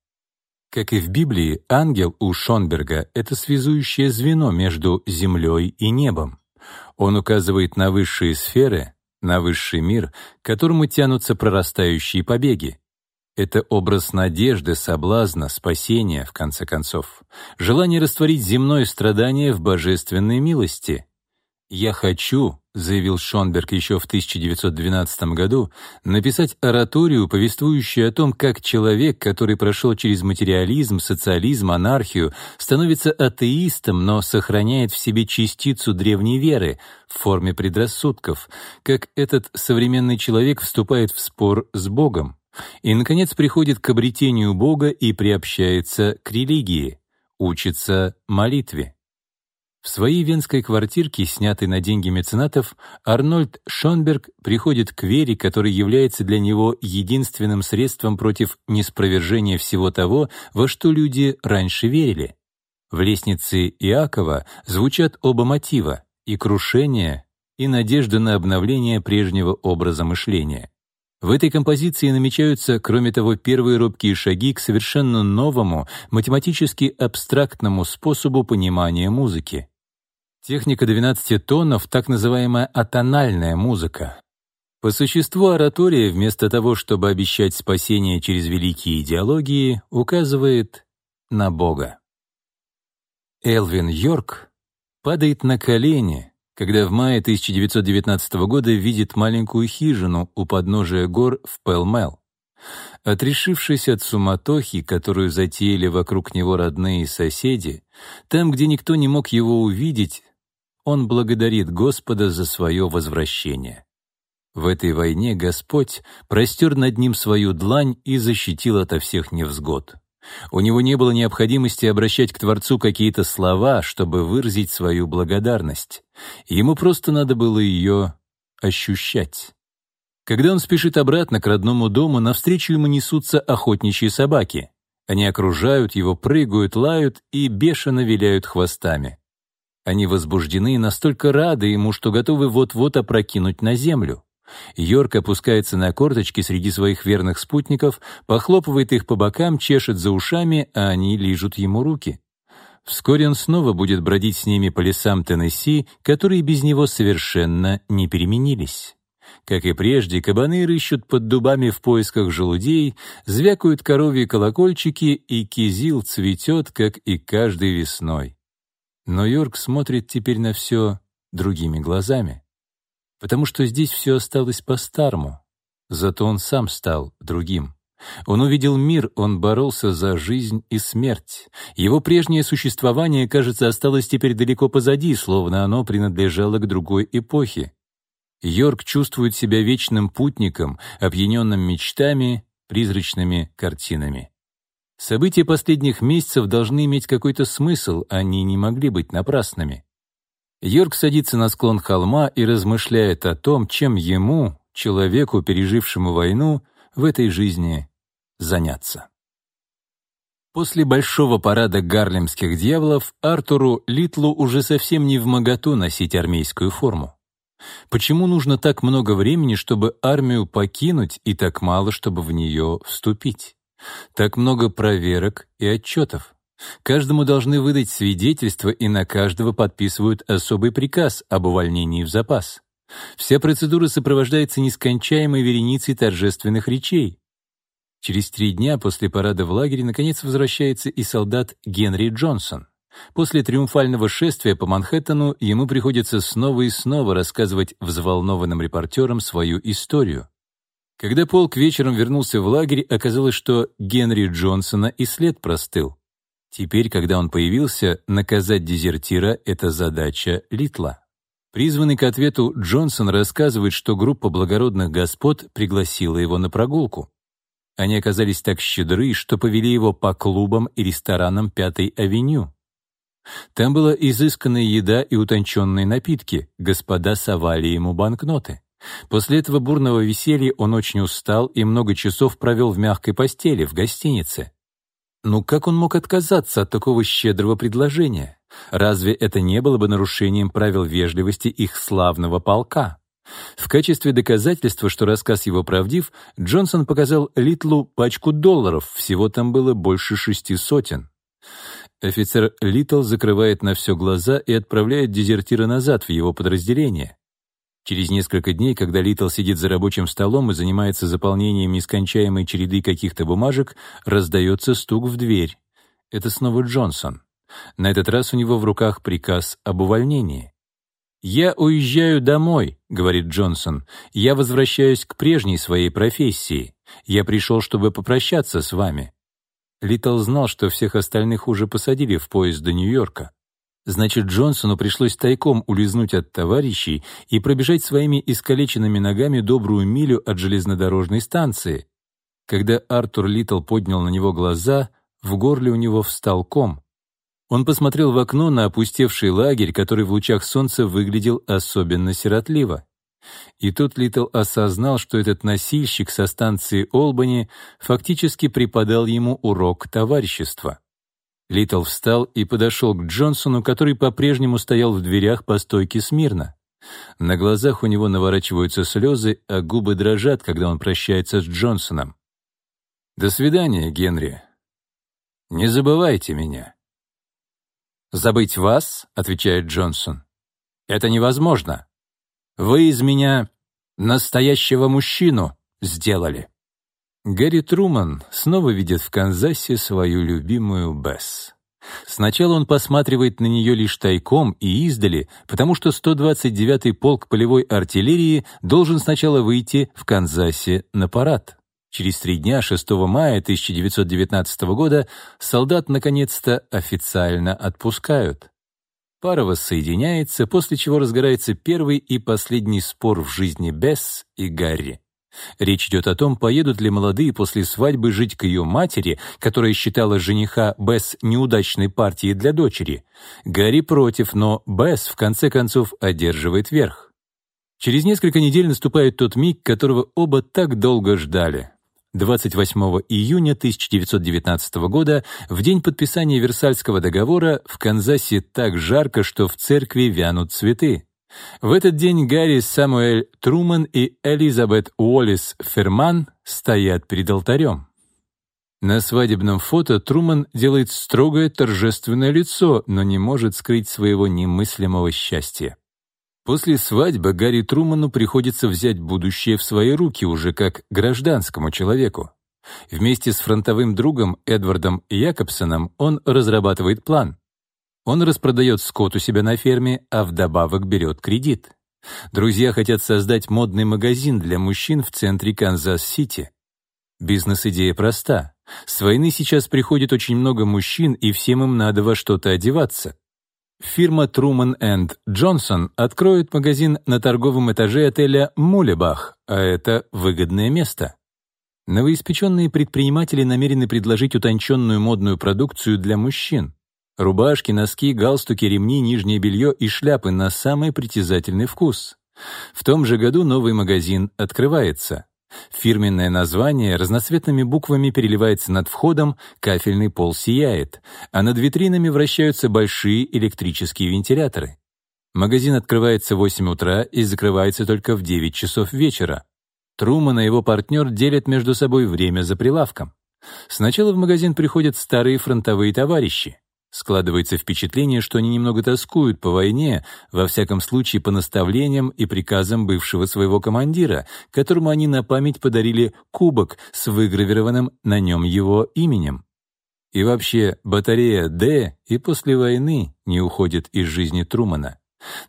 Как и в Библии, ангел у Шонберга — это связующее звено между землей и небом. Он указывает на высшие сферы, на высший мир, к которому тянутся прорастающие побеги. Это образ надежды, соблазна, спасения, в конце концов. Желание растворить земное страдание в божественной милости. «Я хочу», — заявил Шонберг еще в 1912 году, написать ораторию, повествующую о том, как человек, который прошел через материализм, социализм, анархию, становится атеистом, но сохраняет в себе частицу древней веры в форме предрассудков, как этот современный человек вступает в спор с Богом. И, наконец, приходит к обретению Бога и приобщается к религии, учится молитве. В своей венской квартирке, снятой на деньги меценатов, Арнольд Шонберг приходит к вере, которая является для него единственным средством против неспровержения всего того, во что люди раньше верили. В лестнице Иакова звучат оба мотива — и крушение, и надежда на обновление прежнего образа мышления. В этой композиции намечаются, кроме того, первые робкие шаги к совершенно новому, математически абстрактному способу понимания музыки. Техника 12 тонов — так называемая атональная музыка. По существу оратория, вместо того, чтобы обещать спасение через великие идеологии, указывает на Бога. Элвин Йорк падает на колени, когда в мае 1919 года видит маленькую хижину у подножия гор в Пелмел. Отрешившись от суматохи, которую затеяли вокруг него родные соседи, там, где никто не мог его увидеть, он благодарит Господа за свое возвращение. В этой войне Господь простер над ним свою длань и защитил ото всех невзгод. У него не было необходимости обращать к Творцу какие-то слова, чтобы выразить свою благодарность. Ему просто надо было ее ощущать. Когда он спешит обратно к родному дому, навстречу ему несутся охотничьи собаки. Они окружают его, прыгают, лают и бешено виляют хвостами. Они возбуждены и настолько рады ему, что готовы вот-вот опрокинуть на землю. Йорк опускается на корточки среди своих верных спутников, похлопывает их по бокам, чешет за ушами, а они лижут ему руки. Вскоре он снова будет бродить с ними по лесам Теннесси, которые без него совершенно не переменились. Как и прежде, кабаны рыщут под дубами в поисках желудей, звякают коровьи колокольчики, и кизил цветет, как и каждой весной. Но Йорк смотрит теперь на все другими глазами потому что здесь все осталось по-старому. Зато он сам стал другим. Он увидел мир, он боролся за жизнь и смерть. Его прежнее существование, кажется, осталось теперь далеко позади, словно оно принадлежало к другой эпохе. Йорк чувствует себя вечным путником, опьяненным мечтами, призрачными картинами. События последних месяцев должны иметь какой-то смысл, они не могли быть напрасными. Йорк садится на склон холма и размышляет о том, чем ему, человеку, пережившему войну, в этой жизни заняться. После большого парада гарлемских дьяволов Артуру Литлу уже совсем не в моготу носить армейскую форму. Почему нужно так много времени, чтобы армию покинуть, и так мало, чтобы в нее вступить? Так много проверок и отчетов. Каждому должны выдать свидетельство, и на каждого подписывают особый приказ об увольнении в запас. Вся процедура сопровождается нескончаемой вереницей торжественных речей. Через три дня после парада в лагере наконец возвращается и солдат Генри Джонсон. После триумфального шествия по Манхэттену ему приходится снова и снова рассказывать взволнованным репортерам свою историю. Когда полк вечером вернулся в лагерь, оказалось, что Генри Джонсона и след простыл. Теперь, когда он появился, наказать дезертира — это задача Литла. Призванный к ответу, Джонсон рассказывает, что группа благородных господ пригласила его на прогулку. Они оказались так щедры, что повели его по клубам и ресторанам Пятой авеню. Там была изысканная еда и утонченные напитки, господа совали ему банкноты. После этого бурного веселья он очень устал и много часов провел в мягкой постели в гостинице. Ну как он мог отказаться от такого щедрого предложения? Разве это не было бы нарушением правил вежливости их славного полка? В качестве доказательства, что рассказ его правдив, Джонсон показал Литлу пачку долларов, всего там было больше шести сотен. Офицер Литл закрывает на все глаза и отправляет дезертира назад в его подразделение. Через несколько дней, когда Литл сидит за рабочим столом и занимается заполнением нескончаемой череды каких-то бумажек, раздается стук в дверь. Это снова Джонсон. На этот раз у него в руках приказ об увольнении. «Я уезжаю домой», — говорит Джонсон. «Я возвращаюсь к прежней своей профессии. Я пришел, чтобы попрощаться с вами». Литл знал, что всех остальных уже посадили в поезд до Нью-Йорка. Значит, Джонсону пришлось тайком улизнуть от товарищей и пробежать своими искалеченными ногами добрую милю от железнодорожной станции. Когда Артур Литл поднял на него глаза, в горле у него встал ком. Он посмотрел в окно на опустевший лагерь, который в лучах солнца выглядел особенно сиротливо. И тут Литл осознал, что этот носильщик со станции Олбани фактически преподал ему урок товарищества. Литл встал и подошел к Джонсону, который по-прежнему стоял в дверях по стойке смирно. На глазах у него наворачиваются слезы, а губы дрожат, когда он прощается с Джонсоном. «До свидания, Генри. Не забывайте меня». «Забыть вас?» — отвечает Джонсон. «Это невозможно. Вы из меня настоящего мужчину сделали». Гарри Труман снова видит в Канзасе свою любимую Бесс. Сначала он посматривает на нее лишь тайком и издали, потому что 129-й полк полевой артиллерии должен сначала выйти в Канзасе на парад. Через три дня, 6 мая 1919 года, солдат наконец-то официально отпускают. Пара воссоединяется, после чего разгорается первый и последний спор в жизни Бесс и Гарри. Речь идет о том, поедут ли молодые после свадьбы жить к ее матери, которая считала жениха Бесс неудачной партией для дочери. Гарри против, но Бесс в конце концов одерживает верх. Через несколько недель наступает тот миг, которого оба так долго ждали. 28 июня 1919 года, в день подписания Версальского договора, в Канзасе так жарко, что в церкви вянут цветы. В этот день Гарри Самуэль Труман и Элизабет Уоллес Ферман стоят перед алтарем. На свадебном фото Труман делает строгое торжественное лицо, но не может скрыть своего немыслимого счастья. После свадьбы Гарри Труману приходится взять будущее в свои руки уже как гражданскому человеку. Вместе с фронтовым другом Эдвардом Якобсоном он разрабатывает план. Он распродает скот у себя на ферме, а вдобавок берет кредит. Друзья хотят создать модный магазин для мужчин в центре Канзас-Сити. Бизнес-идея проста. С войны сейчас приходит очень много мужчин, и всем им надо во что-то одеваться. Фирма Truman Johnson откроет магазин на торговом этаже отеля «Мулебах», а это выгодное место. Новоиспеченные предприниматели намерены предложить утонченную модную продукцию для мужчин. Рубашки, носки, галстуки, ремни, нижнее белье и шляпы на самый притязательный вкус. В том же году новый магазин открывается. Фирменное название разноцветными буквами переливается над входом, кафельный пол сияет, а над витринами вращаются большие электрические вентиляторы. Магазин открывается в 8 утра и закрывается только в 9 часов вечера. Труман и его партнер делят между собой время за прилавком. Сначала в магазин приходят старые фронтовые товарищи. Складывается впечатление, что они немного тоскуют по войне, во всяком случае по наставлениям и приказам бывшего своего командира, которому они на память подарили кубок с выгравированным на нем его именем. И вообще, батарея «Д» и после войны не уходит из жизни Трумана.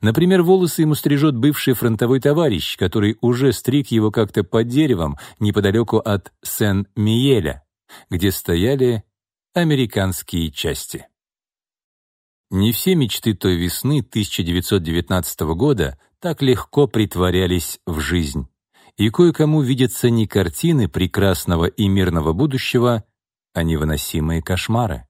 Например, волосы ему стрижет бывший фронтовой товарищ, который уже стриг его как-то под деревом неподалеку от Сен-Миеля, где стояли американские части. Не все мечты той весны 1919 года так легко притворялись в жизнь. И кое-кому видятся не картины прекрасного и мирного будущего, а невыносимые кошмары.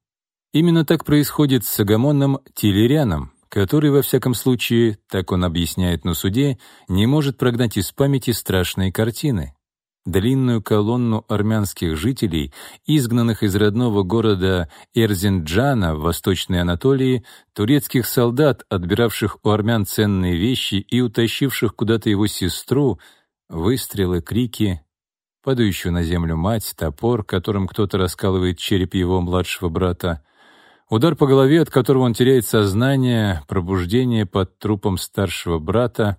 Именно так происходит с Агамоном Тилерианом, который, во всяком случае, так он объясняет на суде, не может прогнать из памяти страшные картины длинную колонну армянских жителей, изгнанных из родного города Эрзинджана в Восточной Анатолии, турецких солдат, отбиравших у армян ценные вещи и утащивших куда-то его сестру, выстрелы, крики, падающую на землю мать, топор, которым кто-то раскалывает череп его младшего брата, удар по голове, от которого он теряет сознание, пробуждение под трупом старшего брата.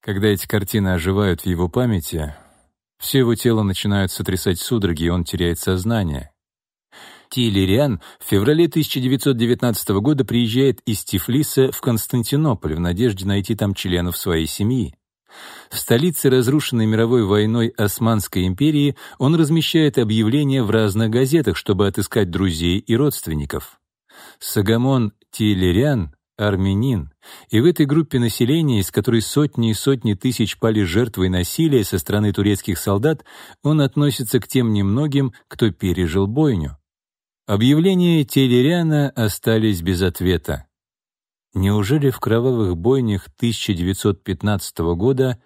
Когда эти картины оживают в его памяти, все его тело начинают сотрясать судороги, и он теряет сознание. Тилериан в феврале 1919 года приезжает из Тифлиса в Константинополь в надежде найти там членов своей семьи. В столице, разрушенной мировой войной Османской империи, он размещает объявления в разных газетах, чтобы отыскать друзей и родственников. Сагамон Тилериан армянин, и в этой группе населения, из которой сотни и сотни тысяч пали жертвой насилия со стороны турецких солдат, он относится к тем немногим, кто пережил бойню. Объявления Телериана остались без ответа. Неужели в кровавых бойнях 1915 года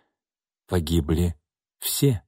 погибли все?